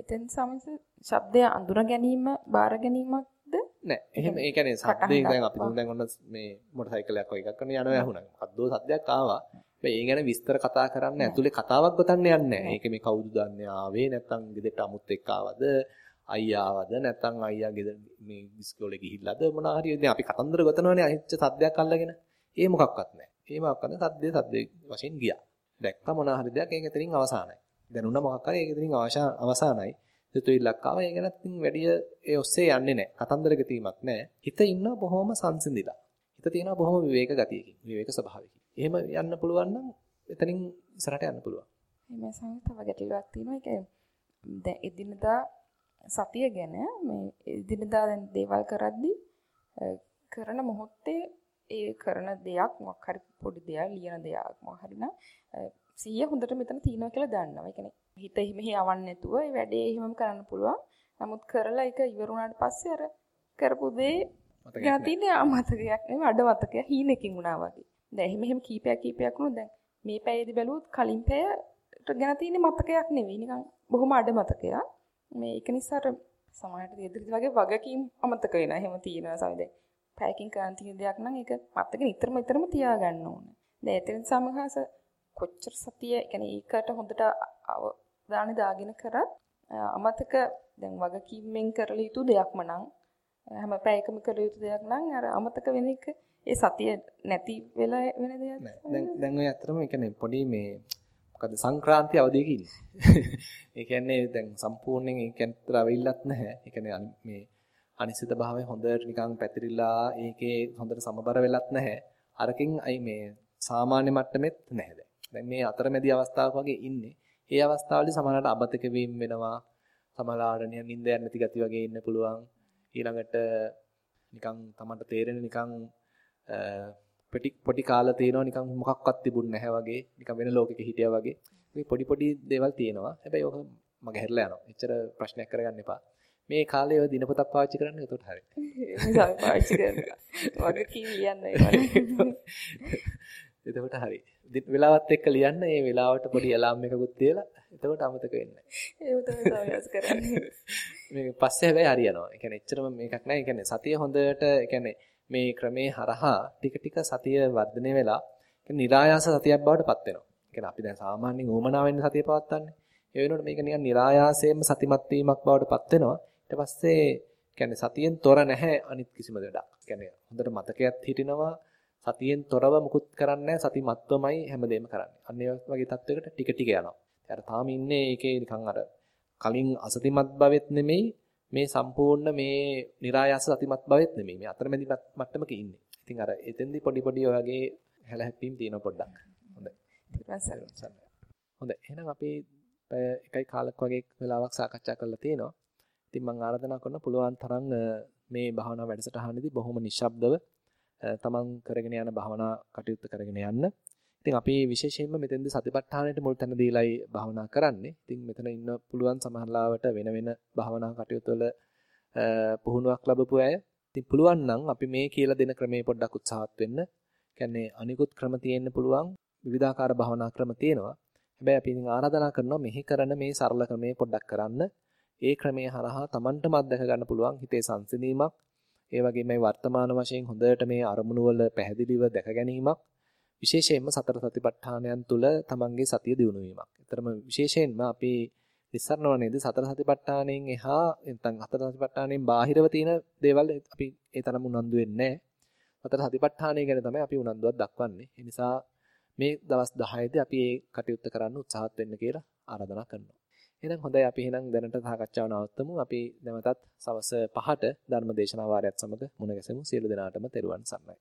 එතෙන් සමස ශබ්දය අඳුර ගැනීම බාර ගැනීමක්ද නෑ එහෙම ඒ කියන්නේ සද්දේ දැන් අපි දැන් ඔන්න මේ මොටර් සයිකලයක් වගේ එකක් කරන යනවා ඇහුණා. අද්දෝ සද්දයක් ආවා. ඒ ගැන විස්තර කතා කරන්න ඇතුලේ කතාවක් ගොතන්න යන්නේ නැහැ. ඒක මේ කවුද දන්නේ ආවේ නැත්නම් ගෙදරට අමුත් එක්ක ආවද අයියාවද නැත්නම් අයියා ගෙදර මේ ඉස්කෝලේ ගිහිල්ලාද මොනවා හරි දැන් අපි කතන්දර ගොතනවනේ අහිච්ච සද්දයක් අල්ලගෙන. ඒ මොකක්වත් නැහැ. ඒ මොකක්වත් නැහැ. සද්දේ සද්දේ වශයෙන් ගියා. දැක්ක මොනවා හරි දෙයක් ඒක එතනින් අවසానයි. දැනුණා මොකක් හරි ඒක එතනින් අවසానයි. සිතුවිල්ලක් ආවා ඒක ගැන ඉතින් වැඩි ඒ ඔස්සේ යන්නේ නැහැ. කතන්දරක තීමක් නැහැ. හිත ඉන්න බොහොම සංසිඳිලා. හිත තියෙනවා බොහොම විවේක ගතියකින්. විවේක ස්වභාවයකින්. එහෙම යන්න පුළුවන් නම් එතනින් ඉස්සරහට යන්න පුළුවන්. මේ සංගත තව ගැටලුවක් තියෙනවා. ඒක දැන් එදිනදා සතිය ගැන මේ එදිනදා දැන් දේවල් කරද්දී කරන මොහොතේ ඒ කරන දෙයක් මොකක් හරි පොඩි දෙයක් ලියන දෙයක් මොකක් හරි නම් සිහිය හොඳට මෙතන තියෙනවා කියලා දන්නවා. ඒ කියන්නේ හිත මෙහි යවන්නේ නැතුව ඒ වැඩේ එහෙමම කරන්න පුළුවන්. නමුත් කරලා ඒක ඉවර වුණාට පස්සේ අර කරපු දේ ගැන තියෙන අමතකයක් නෙවෙයි අඩ මතකයක් හීනකින් වුණා වගේ. දැන් එහෙම එහෙම කීපයක් කීපයක් වුණා දැන් මේ පැයේදී බැලුවොත් කලින් පැයට ගැන තියෙන මතකයක් නෙවෙයි නිකන් බොහොම අඩ මතකයක්. මේ ඒක නිසා අර සමහරට ඉදිරියට වගේ වගකීම් අමතක වෙනවා. එහෙම තියෙනවා සමහර පැයකින් කරන් තියෙන දෙයක් නම් ඒක මතක නිතරම නිතරම තියාගන්න ඕනේ. දැන් එතන සමහස කොච්චර සතිය කියන්නේ ඒකට හොඳට අවධානය දාගෙන කරත් අමතක දැන් වගකීමෙන් කරලා යුතු දෙයක්ම නම් හැම පැයකම කළ යුතු දෙයක් නම් අර අමතක වෙන එක ඒ සතිය නැති වෙලා වෙන දෙයක් දැන් දැන් ඔය අතරම ඒ කියන්නේ පොඩි මේ මොකද සංක්‍රාන්ති අවධියක ඉන්නේ. ඒ කියන්නේ දැන් සම්පූර්ණයෙන් ඒ කියන්නේ රවෙල්ලක් නැහැ. ඒ කියන්නේ මේ අනිසිත භාවය හොඳට නිකන් පැතිරිලා ඒකේ හොඳට සමබර වෙලත් නැහැ. අරකින් අයි මේ සාමාන්‍ය මට්ටමෙත් නැහැ දැන්. දැන් මේ අතරමැදි අවස්ථාවක වගේ ඉන්නේ. ඒ අවස්ථාවලදී සමහරවිට අබතක වීම වෙනවා. සමහරවිට නිකන් නිින්ද යන්නේ නැති ගති වගේ ඉන්න පුළුවන්. ඊළඟට නිකන් Tamanට තේරෙන නිකන් පොඩි පොඩි කාලා තියෙනවා නිකන් මොකක්වත් තිබුණ නැහැ වගේ. නිකන් වෙන ලෝකෙක හිටියා වගේ. මේ පොඩි පොඩි දේවල් තියෙනවා. හැබැයි ඔක මගේ හැරලා යනවා. එච්චර ප්‍රශ්නයක් කරගන්න එපා. මේ කාලේ ඔය දිනපොතක් පාවිච්චි කරන්න එතකොට හරි. ඒක පාවිච්චි කරනවා. වගේ කී ලියන්න ඒවනේ. එතකොට හරි. වෙලාවත් එක්ක ලියන්න මේ වෙලාවට පොඩි ඇලාම් එකකුත් තියලා එතකොට අමතක වෙන්නේ නැහැ. ඒක තමයි සාවියස් කරන්නේ. මේක පස්සේ හැබැයි හරියනවා. ඒ කියන්නේ එච්චරම මේකක් නැහැ. ඒ කියන්නේ සතිය හොඳට ඒ කියන්නේ මේ ක්‍රමේ හරහා ටික ටික සතිය වර්ධනය වෙලා කියන්නේ નિરાයාස සතියක් බවට පත් වෙනවා. කියන්නේ අපි දැන් සාමාන්‍යයෙන් උමනාවෙන් සතිය පවත්න්නේ. ඒ වෙනුවට මේක නිකන් નિરાයාසයෙන්ම සතිමත් වීමක් බවට පත් වෙනවා. ඊට පස්සේ කියන්නේ සතියෙන් තොර නැහැ අනිත් කිසිම දෙයක්. කියන්නේ හොඳට මතකයක් හිටිනවා සතියෙන් තොරව මුකුත් කරන්නේ සතිමත්වමයි හැමදේම කරන්නේ. අන්න ඒ වගේ තත්වයකට ටික ටික යනවා. අර තාම ඉන්නේ ඒකේ නිකන් අර කලින් අසතිමත් භවෙත් නෙමෙයි මේ සම්පූර්ණ මේ નિરાයාස සතිමත් භවෙත් නෙමෙයි. මේ අතරමැදි මට්ටමක ඉන්නේ. ඉතින් අර එතෙන්දි පොඩි පොඩි ඔයගේ හැලහැප්පීම් තියෙන පොඩ්ඩක්. හොඳයි. හොඳයි. එහෙනම් අපි එකයි කාලක් වගේ වෙලාවක් සාකච්ඡා කරලා තියෙනවා. ඉතින් මම ආරාධනා කරන පුළුවන් තරම් මේ භාවනා වැඩසටහනේදී බොහොම නිශ්ශබ්දව තමන් කරගෙන යන භාවනා කටයුත්ත කරගෙන යන්න. ඉතින් අපි විශේෂයෙන්ම මෙතෙන්දී සතිපට්ඨානයට මුල් තැන දීලායි භාවනා කරන්නේ. ඉතින් මෙතන ඉන්න පුළුවන් සමහරලාවට වෙන වෙන භාවනා කටයුතු වල පුහුණුවක් ලැබපු අය. ඉතින් පුළුවන් නම් අපි මේ කියලා දෙන ක්‍රමේ පොඩ්ඩක් උත්සාහත් වෙන්න. කියන්නේ අනිකුත් ක්‍රම තියෙන්න පුළුවන් විවිධාකාර භාවනා ක්‍රම තියෙනවා. හැබැයි අපි ඉතින් ආරාධනා කරනවා මෙහි කරන මේ සරල ක්‍රමේ පොඩ්ඩක් කරන්න. ඒ ක්‍රමයේ හරහා Tamanටම අත්දැක ගන්න පුළුවන් හිතේ සංසිඳීමක්. ඒ වගේම මේ වර්තමාන වශයෙන් හොඳට මේ අරමුණු වල පැහැදිලිව දැක ගැනීමක්. විශේෂයෙන්ම සතර සතිපට්ඨානයන් තුල Tamanගේ සතිය දියුණු වීමක්. ඒතරම විශේෂයෙන්ම අපි නිස්සරණව නේද සතර සතිපට්ඨානයෙන් එහා නැත්නම් හතර සතිපට්ඨානයෙන් බාහිරව තියෙන දේවල් අපි ඒ තරම් උනන්දු වෙන්නේ නැහැ. සතර සතිපට්ඨානය ගැන තමයි අපි උනන්දුවක් දක්වන්නේ. ඒ නිසා මේ දවස් 10ේදී අපි මේ කටයුත්ත කරන්න උත්සාහත් වෙන්න කියලා ආරාධනා කරනවා. එහෙනම් හොඳයි අපි එහෙනම් දැනට සාකච්ඡාව නවත්තමු. අපි නැවතත් සවස් 5ට ධර්ම දේශනා වාරයත් සමග මුණ ගැසෙමු. සියලු දෙනාටම තෙරුවන් සරණයි.